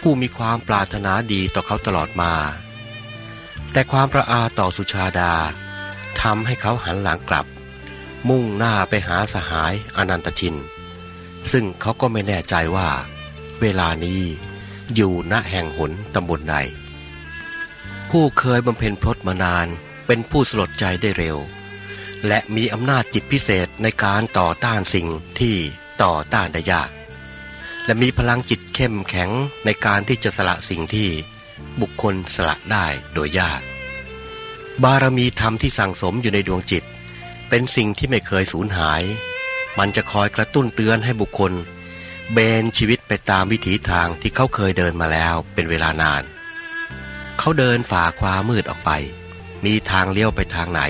ผู้มีความปรารถนาดีต่อเขาตลอดมา แต่ความประอาต่อสุชาดาทำให้เขาหันหลังกลับ มุ่งหน้าไปหาสหายอนันตชิน ซึ่งเขาก็ไม่แน่ใจว่า เวลานี้อยู่ณแห่งหนตำบลใด ผู้เคยบำเพ็ญพรตมานานเป็นผู้สลดใจได้เร็ว และมีอำนาจจิตพิเศษในการต่อต้านสิ่งที่ต่อต้านได้ยาก และมีพลังจิตเข้มแข็งในการที่จะสละสิ่งที่บุคคลสละได้โดยยาก บารมีธรรมที่สั่งสมอยู่ในดวงจิต เป็นสิ่งที่ไม่เคยสูญหาย มันจะคอยกระตุ้นเตือนให้บุคคล เบนชีวิตไปตามวิถีทางที่เขาเคยเดินมาแล้วเป็นเวลานาน เขาเดินฝ่าความมืดออกไป มีทางเลี้ยวไปทางไหน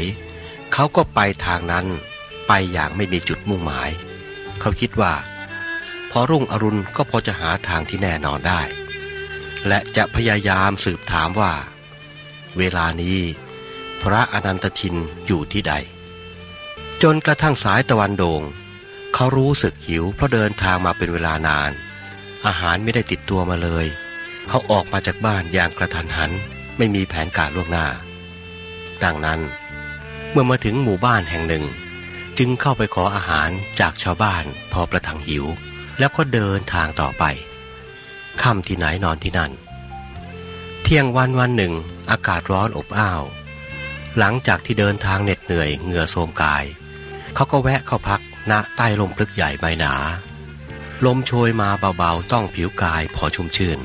เขาก็ไปทางนั้น ไปอย่างไม่มีจุดมุ่งหมาย เขาคิดว่า อรุ่งอรุณก็พอจะหาทางที่แน่นอนได้ และจะพยายามสืบถามว่า เวลานี้พระอนันตชินอยู่ที่ใด จนกระทั่งสายตะวันโดง่งเขารู้สึกหิวเพราะเดินทางมาเป็นเวลานาน อาหารไม่ได้ติดตัวมาเลย เขาออกมาจากบ้านอย่างกระทันหัน ไม่มีแผนการล่วงหน้า ดังนั้น เมื่อมาถึงหมู่บ้านแห่งหนึ่ง จึงเข้าไปขออาหารจากชาวบ้านพอประทังหิว แล้วก็เดินทางต่อไปค่ำที่ไหนนอนที่นั่น เที่ยงวันวันหนึ่ง อากาศร้อนอบอ้าว หลังจากที่เดินทางเหน็ดเหนื่อยเหงื่อโทมกาย เขาก็แวะเข้าพักณใต้ลมพลึกใหญ่ใบหนา ลมโชยมาเบาๆ ต้องผิวกายพอชุ่มชื่น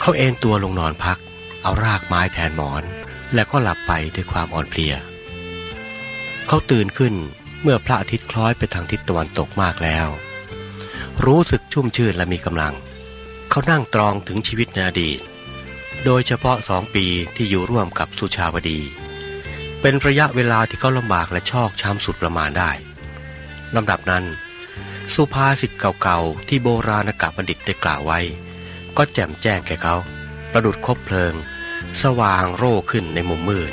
เขาเอนตัวลงนอนพัก เอารากไม้แทนหมอน แล้วก็หลับไปด้วยความอ่อนเพลีย เขาตื่นขึ้นเมื่อพระอาทิตย์คล้อยไปทางทิศตะวันตกมากแล้ว รู้สึกชุ่มชื่นและมีกำลัง เขานั่งตรองถึงชีวิตในอดีต โดยเฉพาะสองปีที่อยู่ร่วมกับสุชาวดี เป็นระยะเวลาที่เขาลำบากและชอกช้ำสุดประมาณได้ลำดับนั้น สุภาษิตเก่าๆ ที่โบราณกาบัณฑิตได้กล่าวไว้ ก็แจ่มแจ้งแก่เขา ประดุดคบเพลิง สว่างโร่ขึ้นในมุมมืด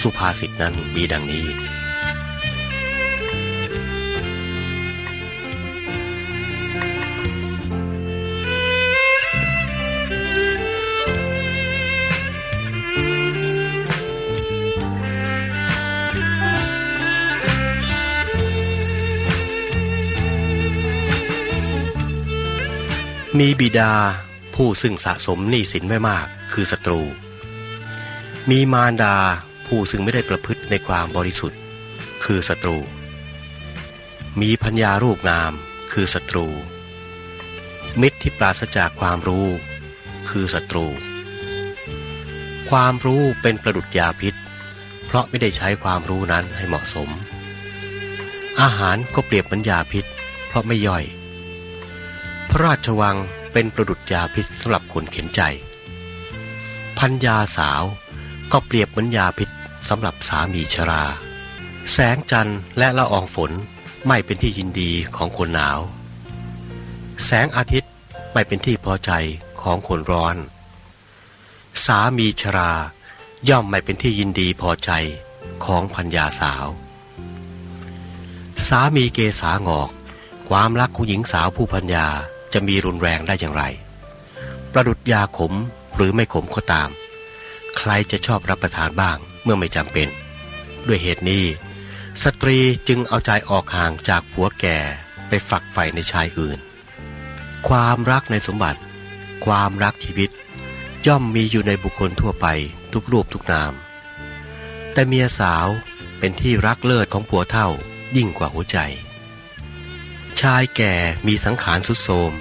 สุภาษิตนั้นมีดังนี้ มีบิดาผู้ซึ่งสะสมหนี้สินไม่มากคือศัตรู มีมารดาผู้ซึ่งไม่ได้ประพฤติในความบริสุทธิ์ คือศัตรู มีพัญญารูปงามคือศัตรู มิตรที่ปราศจากความรู้ คือศัตรู ความรู้เป็นประดุจยาพิษ เพราะไม่ได้ใช้ความรู้นั้นให้เหมาะสม อาหารก็เปรียบเหมือนยาพิษ เพราะไม่ย่อย พระราชวังเป็นประดุจยาพิษสำหรับคนเข็นใจ พัญญาสาวก็เปรียบเหมือนยาพิษสำหรับสามีชรา แสงจันทร์และละอองฝนไม่เป็นที่ยินดีของคนหนาว แสงอาทิตย์ไม่เป็นที่พอใจของคนร้อน สามีชราย่อมไม่เป็นที่ยินดีพอใจของพัญญาสาว สามีเกษางอก ความรักของหญิงสาวผู้พัญญา จะมีรุนแรงได้อย่างไร ประดุดยาขมหรือไม่ขมก็ตาม ใครจะชอบรับประทานบ้างเมื่อไม่จำเป็น ด้วยเหตุนี้ สตรีจึงเอาใจออกห่างจากผัวแก่ไปฝักใฝ่ในชายอื่น ความรักในสมบัติ ความรักชีวิต ย่อมมีอยู่ในบุคคลทั่วไปทุกรูปทุกนาม แต่เมียสาวเป็นที่รักเลิศของผัวเท่ายิ่งกว่าหัวใจ ชายแก่มีสังขารสุดโทม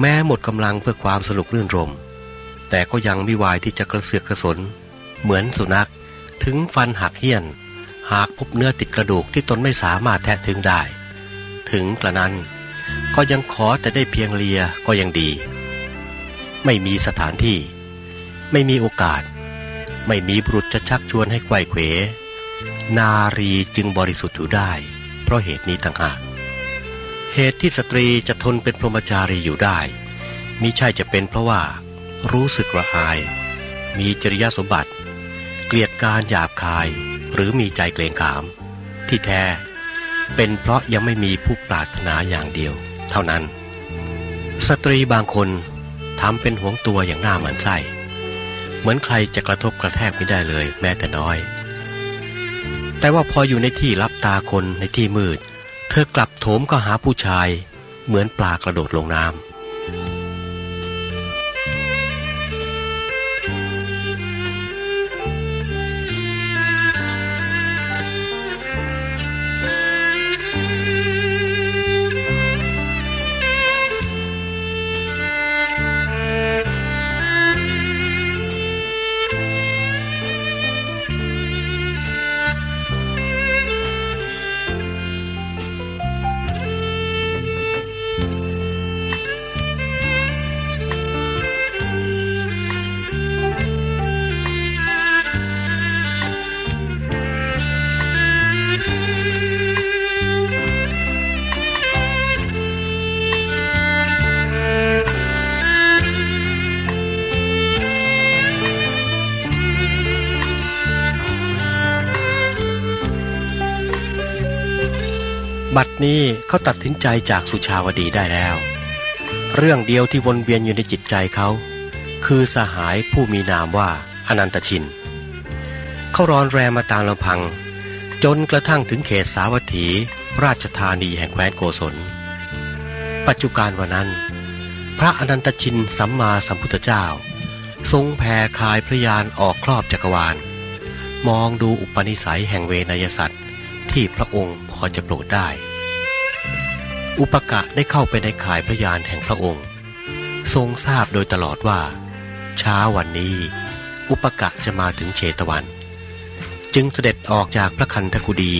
แม้หมดกำลังเพื่อความสนุกรื่นรม แต่ก็ยังไม่วายที่จะกระเสือกกระสน เหมือนสุนัข ถึงฟันหักเหี้ยน หากพบเนื้อติดกระดูกที่ตนไม่สามารถแทะถึงได้ ถึงกระนั้น ก็ยังขอแต่ได้เพียงเลียก็ยังดี ไม่มีสถานที่ ไม่มีโอกาส ไม่มีบุรุษจะชักชวนให้ไกวเขว นารีจึงบริสุทธิ์อยู่ได้ เพราะเหตุนี้ต่างหาก เหตุที่สตรีจะทนเป็นพรหมจารีอยู่ได้มิใช่จะเป็นเพราะว่า รู้สึกระอาย มีจริยสมบัติ เกลียดการหยาบคาย หรือมีใจเกรงขาม ที่แท้ เป็นเพราะยังไม่มีผู้ปรารถนาอย่างเดียว เท่านั้น สตรีบางคนทำเป็นหวงตัวอย่างหน้าหมันไส้เหมือนใครจะกระทบกระแทกไม่ได้เลยแม้แต่น้อย แต่ว่าพออยู่ในที่รับตาคนในที่มืด เธอกลับโถมก็หาผู้ชาย เหมือนปลากระโดดลงน้ำ บัดนี้เขาตัดสินใจจากสุชาวดีได้แล้ว เรื่องเดียวที่วนเวียนอยู่ในจิตใจเขา คือสหายผู้มีนามว่าอนันตชิน เขาร้อนแรมมาตามลำพัง จนกระทั่งถึงเขตสาวัตถี ราชธานีแห่งแคว้นโกศล ปัจจุการวันนั้น พระอนันตชินสัมมาสัมพุทธเจ้า ทรงแผ่คายพระยานออกครอบจักรวาล มองดูอุปนิสัยแห่งเวนยสัตว์ที่พระองค์พอจะโปรดได้ อุปกะได้เข้าไปในข่ายพระยานแห่งพระองค์ ทรงทราบโดยตลอดว่าเช้าวันนี้ อุปกะจะมาถึงเชตวัน จึงเสด็จออกจากพระคันธกุดี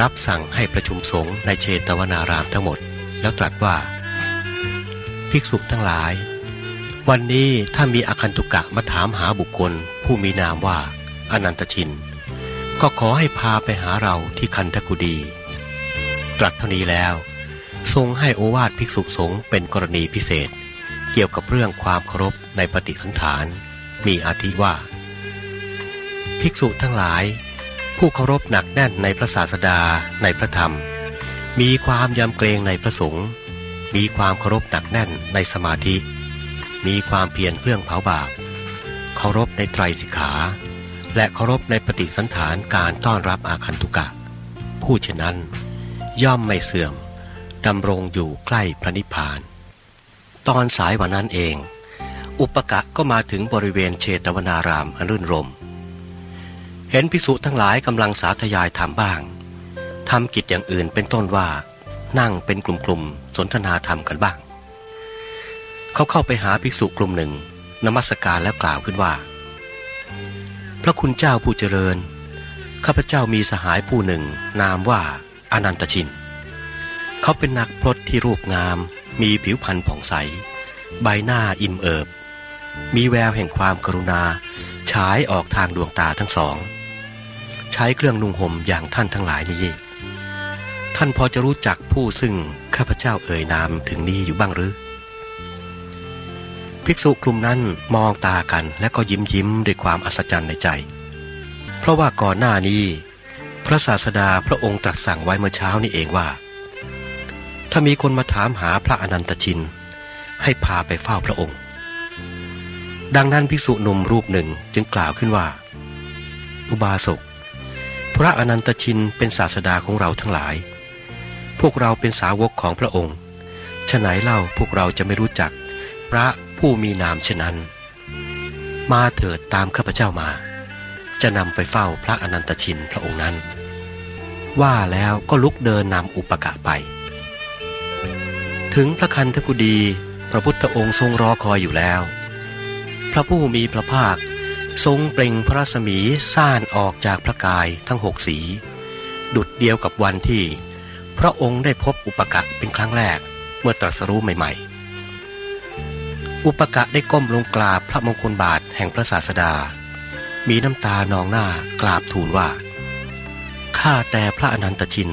รับสั่งให้ประชุมสงฆ์ในเชตวนารามทั้งหมด แล้วตรัสว่า ภิกษุทั้งหลาย วันนี้ถ้ามีอคันตุกะมาถามหาบุคคล ผู้มีนามว่าอนันตชิน ก็ขอให้พาไปหาเราที่คันธกุดี ตรัสเท่านี้แล้ว ทรงให้โอวาทภิกษุสงฆ์เป็นกรณีพิเศษ เกี่ยวกับเรื่องความเคารพในปฏิสันฐาน มีอาทิว่า ภิกษุทั้งหลาย ผู้เคารพหนักแน่นในพระศาสดาในพระธรรม มีความยำเกรงในพระสงฆ์มีความเคารพหนักแน่นในสมาธิ มีความเพียรเรื่องเผาบาปเคารพในไตรสิกขา และเคารพในปฏิสันฐานการต้อนรับอาคันตุกะ ผู้ฉะนั้น ย่อมไม่เสื่อม ดำรงอยู่ใกล้พระนิพพาน ตอนสายวันนั้นเอง อุปกะก็มาถึงบริเวณเชตวนารามอันรื่นรม เห็นภิกษุทั้งหลายกำลังสาธยายธรรมบ้างทำกิจอย่างอื่นเป็นต้นว่า นั่งเป็นกลุ่มๆสนทนาธรรมกันบ้าง เขาเข้าไปหาภิกษุกลุ่มหนึ่งนมัสการแล้วกล่าวขึ้นว่า พระคุณเจ้าผู้เจริญ ข้าพเจ้ามีสหายผู้หนึ่ง นามว่าอนันตชิน เขาเป็นนักพรตที่รูปงาม มีผิวพรรณผ่องใส ใบหน้าอิ่มเอิบ มีแววแห่งความกรุณาฉายออกทางดวงตาทั้งสอง ใช้เครื่องนุ่งห่มอย่างท่านทั้งหลายนี้ ท่านพอจะรู้จักผู้ซึ่งข้าพเจ้าเอ่ยนามถึงนี้อยู่บ้างหรือ ภิกษุกลุ่มนั้นมองตากันและก็ยิ้มยิ้มด้วยความอัศจรรย์ในใจ เพราะว่าก่อนหน้านี้ พระศาสดาพระองค์ตรัสสั่งไว้เมื่อเช้านี้เองว่า ถ้ามีคนมาถามหาพระอนันตชิน ให้พาไปเฝ้าพระองค์ ดังนั้นภิกษุหนุ่มรูปหนึ่งจึงกล่าวขึ้นว่า อุบาสก พระอนันตชินเป็นศาสดาของเราทั้งหลาย พวกเราเป็นสาวกของพระองค์ฉะไหนเล่าพวกเราจะไม่รู้จักพระผู้มีนามเช่นนั้น มาเถิดตามข้าพเจ้ามา จะนำไปเฝ้าพระอนันตชินพระองค์นั้น ว่าแล้วก็ลุกเดินนำอุปกะไป ถึงพระคันธกุดี พระพุทธองค์ทรงรอคอยอยู่แล้ว พระผู้มีพระภาค ทรงเปล่งพระรัศมีซ่านออกจากพระกายทั้งหกสี ดุดเดียวกับวันที่ พระองค์ได้พบอุปกะเป็นครั้งแรกเมื่อตรัสรู้ใหม่ ๆ อุปกะได้ก้มลงกราบพระมงคลบาทแห่งพระศาสดา มีน้ำตานองหน้ากราบทูลว่าข้าแต่พระอนันตชิน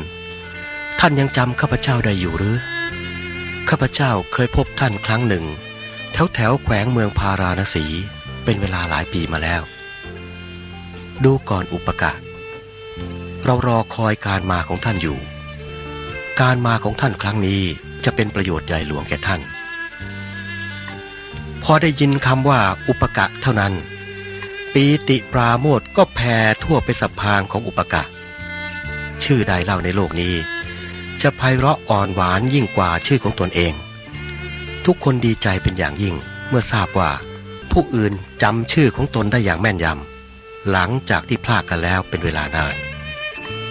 ท่านยังจำข้าพเจ้าได้อยู่หรือ ข้าพเจ้าเคยพบท่านครั้งหนึ่ง แถวแถวแขวงเมืองพาราณสี เป็นเวลาหลายปีมาแล้ว ดูก่อนอุปกะเรารอคอยการมาของท่านอยู่ การมาของท่านครั้งนี้จะเป็นประโยชน์ใหญ่หลวงแก่ท่าน พอได้ยินคำว่าอุปกะเท่านั้น ปีติปราโมทก็แผ่ทั่วไปสัพพางของอุปกะ ชื่อใดเล่าในโลกนี้ จะไพเราะอ่อนหวานยิ่งกว่าชื่อของตนเอง ทุกคนดีใจเป็นอย่างยิ่งเมื่อทราบว่า ผู้อื่นจำชื่อของตนได้อย่างแม่นยำหลังจากที่พลากกันแล้วเป็นเวลานาน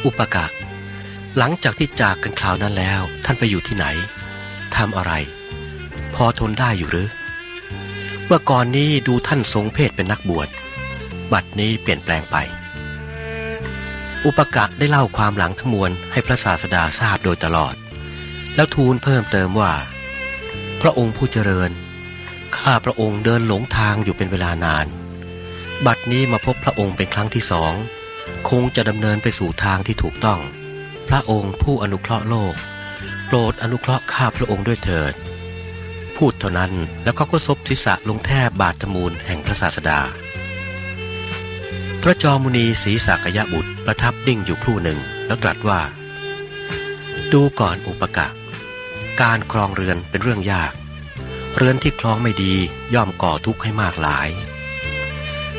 อุปกะหลังจากที่จากกันคราวนั้นแล้ว ท่านไปอยู่ที่ไหนทำอะไร พอทนได้อยู่หรือเมื่อก่อนนี้ดูท่านทรงเพศเป็นนักบวชบัดนี้เปลี่ยนแปลงไป อุปกะได้เล่าความหลังทั้งมวลให้พระศาสดาทราบโดยตลอด แล้วทูลเพิ่มเติมว่า พระองค์ผู้เจริญ ข้าพระองค์เดินหลงทางอยู่เป็นเวลานาน บัดนี้มาพบพระองค์เป็นครั้งที่สอง คงจะดำเนินไปสู่ทางที่ถูกต้อง พระองค์ผู้อนุเคราะห์โลก โปรดอนุเคราะห์ข้าพระองค์ด้วยเถิด พูดเท่านั้นแล้วก็ก็ซบศีรษะลงแทบบาทมูลแห่งพระศาสดา พระจอมุนีศรีสักยะบุตรประทับนิ่งอยู่ครู่หนึ่งแล้วตรัสว่า ดูก่อนอุปกะ การครองเรือนเป็นเรื่องยาก เรือนที่ครองไม่ดีย่อมก่อทุกข์ให้มากหลาย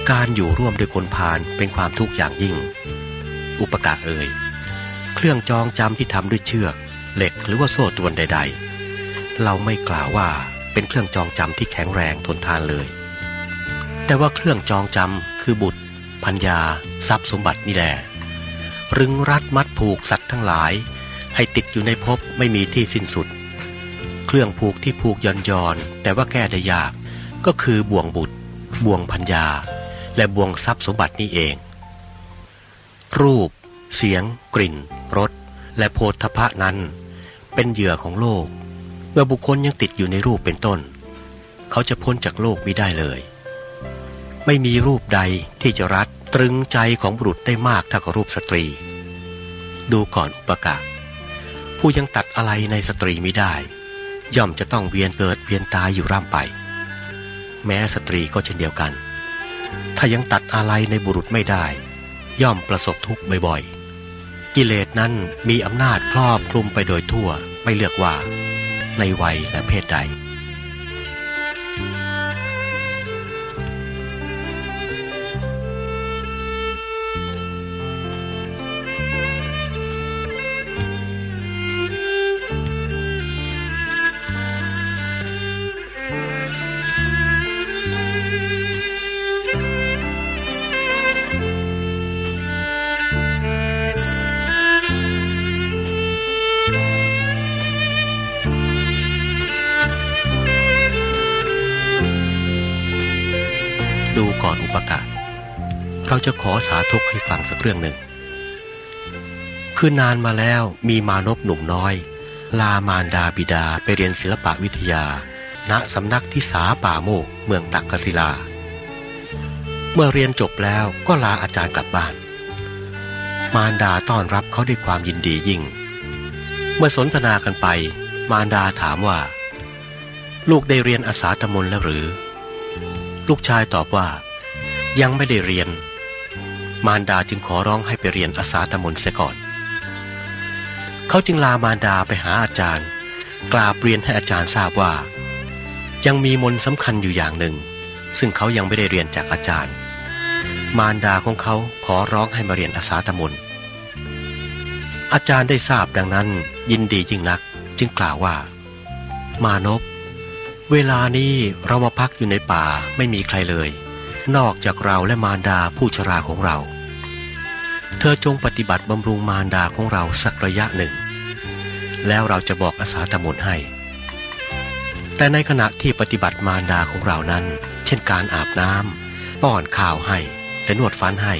การอยู่ร่วมด้วยคนพาลเป็นความทุกข์อย่างยิ่ง อุปกะเอ่ยเครื่องจองจำที่ทำด้วยเชือก เหล็กหรือว่าโซ่ตรวนใด ๆ เราไม่กล่าวว่าเป็นเครื่องจองจำที่แข็งแรงทนทานเลย แต่ว่าเครื่องจองจำคือบุตร พัญญาทรัพย์สมบัตินี่แหละรึงรัดมัดผูกสัตว์ทั้งหลาย ให้ติดอยู่ในภพไม่มีที่สิ้นสุด เครื่องผูกที่ผูกย่อนย่อนแต่ว่าแก้ได้ยากก็คือบ่วงบุตร บ่วงพัญญา และบ่วงทรัพย์สมบัตินี่เอง รูป เสียง กลิ่นรสและโพธพะนั้น เป็นเหยื่อของโลก เมื่อบุคคลยังติดอยู่ในรูปเป็นต้น เขาจะพ้นจากโลกไม่ได้เลย ไม่มีรูปใดที่จะรัดตรึงใจของบุรุษได้มากเท่ากับรูปสตรี ดูก่อนอุปกาผู้ยังตัดอะไรในสตรีไม่ได้ ย่อมจะต้องเวียนเกิดเวียนตายอยู่ร่ำไป แม้สตรีก็เช่นเดียวกัน ถ้ายังตัดอะไรในบุรุษไม่ได้ ย่อมประสบทุกข์บ่อยๆ กิเลสนั้นมีอำนาจครอบคลุมไปโดยทั่วไม่เลือกว่า ในวัยและเพศใด จะขอสาธกให้ฟังสักเรื่องหนึ่ง คือนานมาแล้วมีมานพหนุ่มน้อย ลามารดาบิดาไปเรียนศิลปวิทยา ณสำนักที่สาป่าโมก เมืองตักกศิลา เมื่อเรียนจบแล้วก็ลาอาจารย์กลับบ้าน มารดาต้อนรับเขาด้วยความยินดียิ่ง เมื่อสนทนากันไป มารดาถามว่า ลูกได้เรียนอาสาตมนแล้วหรือ ลูกชายตอบว่ายังไม่ได้เรียน มารดาจึงขอร้องให้ไปเรียนอาสาตมนเสียก่อน เขาจึงลามารดาไปหาอาจารย์ กราบเรียนให้อาจารย์ทราบว่า ยังมีมนสำคัญอยู่อย่างหนึ่ง ซึ่งเขายังไม่ได้เรียนจากอาจารย์ มารดาของเขาขอร้องให้มาเรียนอาสาตมนอาจารย์ได้ทราบดังนั้นยินดียิ่งนัก จึงกล่าวว่า มานพเวลานี้เรามาพักอยู่ในป่าไม่มีใครเลย นอกจากเราและมารดาผู้ชราของเรา ธอจงปฏิบัติบำรุงมารดาของเราสักระยะหนึ่ง แล้วเราจะบอกอาสาตมนให้ แต่ในขณะที่ปฏิบัติมารดาของเรานั้น เช่นการอาบน้ำป้อนข้าวให้และนวดฟันให้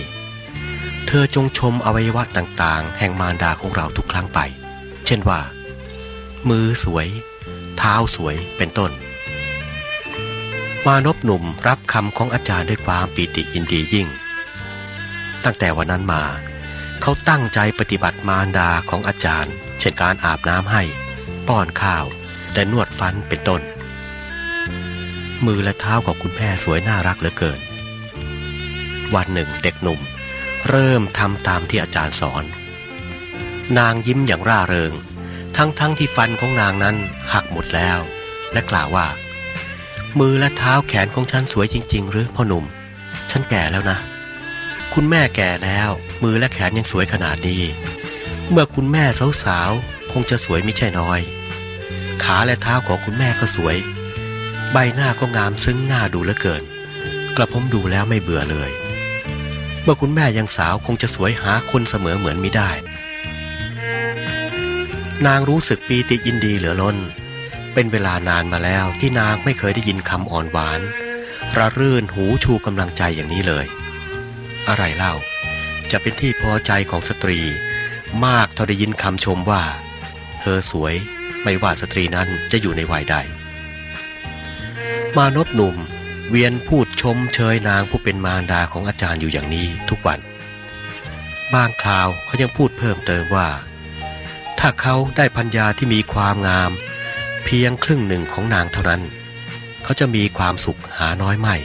เธอจงชมอวัยวะต่างๆ แห่งมารดาของเราทุกครั้งไป เช่นว่า มือสวย เท้าสวยเป็นต้น มานพหนุ่มรับคำของอาจารย์ด้วยความปีติยินดียิ่ง ตั้งแต่วันนั้นมา เขาตั้งใจปฏิบัติมารดาของอาจารย์ เช่นการอาบน้ำให้ ป้อนข้าว และนวดฟันเป็นต้น มือและเท้าของคุณแม่สวยน่ารักเหลือเกิน วันหนึ่งเด็กหนุ่ม เริ่มทำตามที่อาจารย์สอน นางยิ้มอย่างร่าเริง ทั้งๆทที่ฟันของนางนั้นหักหมดแล้ว และกล่าวว่า มือและเท้าแขนของฉันสวยจริง ๆ หรือพ่อหนุ่ม ฉันแก่แล้วนะ คุณแม่แก่แล้ว มือและแขนยังสวยขนาดนี้ เมื่อคุณแม่สาวๆคงจะสวยไม่ใช่น้อย ขาและเท้าของคุณแม่ก็สวย ใบหน้าก็งามซึ้งหน้าดูเหลือเกิน กระผมดูแล้วไม่เบื่อเลย เมื่อคุณแม่ยังสาวคงจะสวยหาคนเสมอเหมือนไม่ได้ นางรู้สึกปีติยินดีเหลือล้น เป็นเวลานานมาแล้วที่นางไม่เคยได้ยินคำอ่อนหวานระรื่นหูชูกำลังใจอย่างนี้เลย อะไรเล่า จะเป็นที่พอใจของสตรี มากเท่าได้ยินคำชมว่า เธอสวยไม่ว่าสตรีนั้นจะอยู่ในวัยใด มานพหนุ่มเวียนพูดชมเชยนางผู้เป็นมารดาของอาจารย์อยู่อย่างนี้ทุกวัน บางคราวเขายังพูดเพิ่มเติมว่า ถ้าเขาได้พัญญาที่มีความงาม เพียงครึ่งหนึ่งของนางเท่านั้น เขาจะมีความสุขหาน้อยไม่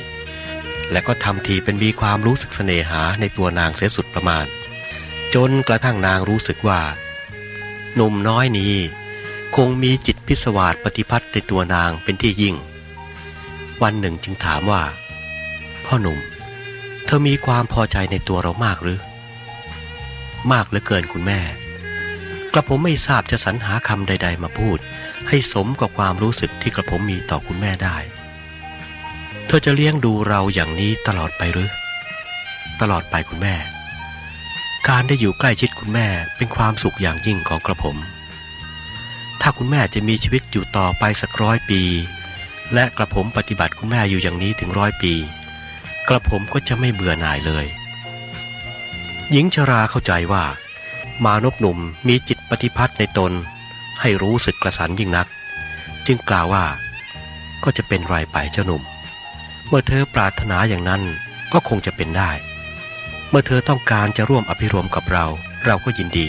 และก็ทำทีเป็นมีความรู้สึกเสน่หาในตัวนางเสียสุดประมาณ จนกระทั่งนางรู้สึกว่า หนุ่มน้อยนี้ คงมีจิตพิสวาสปฏิพัทธ์ในตัวนางเป็นที่ยิ่ง วันหนึ่งจึงถามว่า พ่อหนุ่ม เธอมีความพอใจในตัวเรามากหรือ มากเหลือเกินคุณแม่ กระผมไม่ทราบจะสรรหาคำใด ๆ มาพูด ให้สมกับความรู้สึกที่กระผมมีต่อคุณแม่ได้ เธอจะเลี้ยงดูเราอย่างนี้ตลอดไปหรือ ตลอดไปคุณแม่ การได้อยู่ใกล้ชิดคุณแม่เป็นความสุขอย่างยิ่งของกระผม ถ้าคุณแม่จะมีชีวิตอยู่ต่อไปสักร้อยปี และกระผมปฏิบัติคุณแม่อยู่อย่างนี้ถึงร้อยปี กระผมก็จะไม่เบื่อหน่ายเลย หญิงชราเข้าใจว่า มานพหนุ่มมีจิตปฏิพัทธ์ในตน ให้รู้สึกกระสันยิ่งนัก จึงกล่าวว่าก็จะเป็นไรไปเจ้าหนุ่ม เมื่อเธอปรารถนาอย่างนั้นก็คงจะเป็นได้ เมื่อเธอต้องการจะร่วมอภิรมกับเรา เราก็ยินดี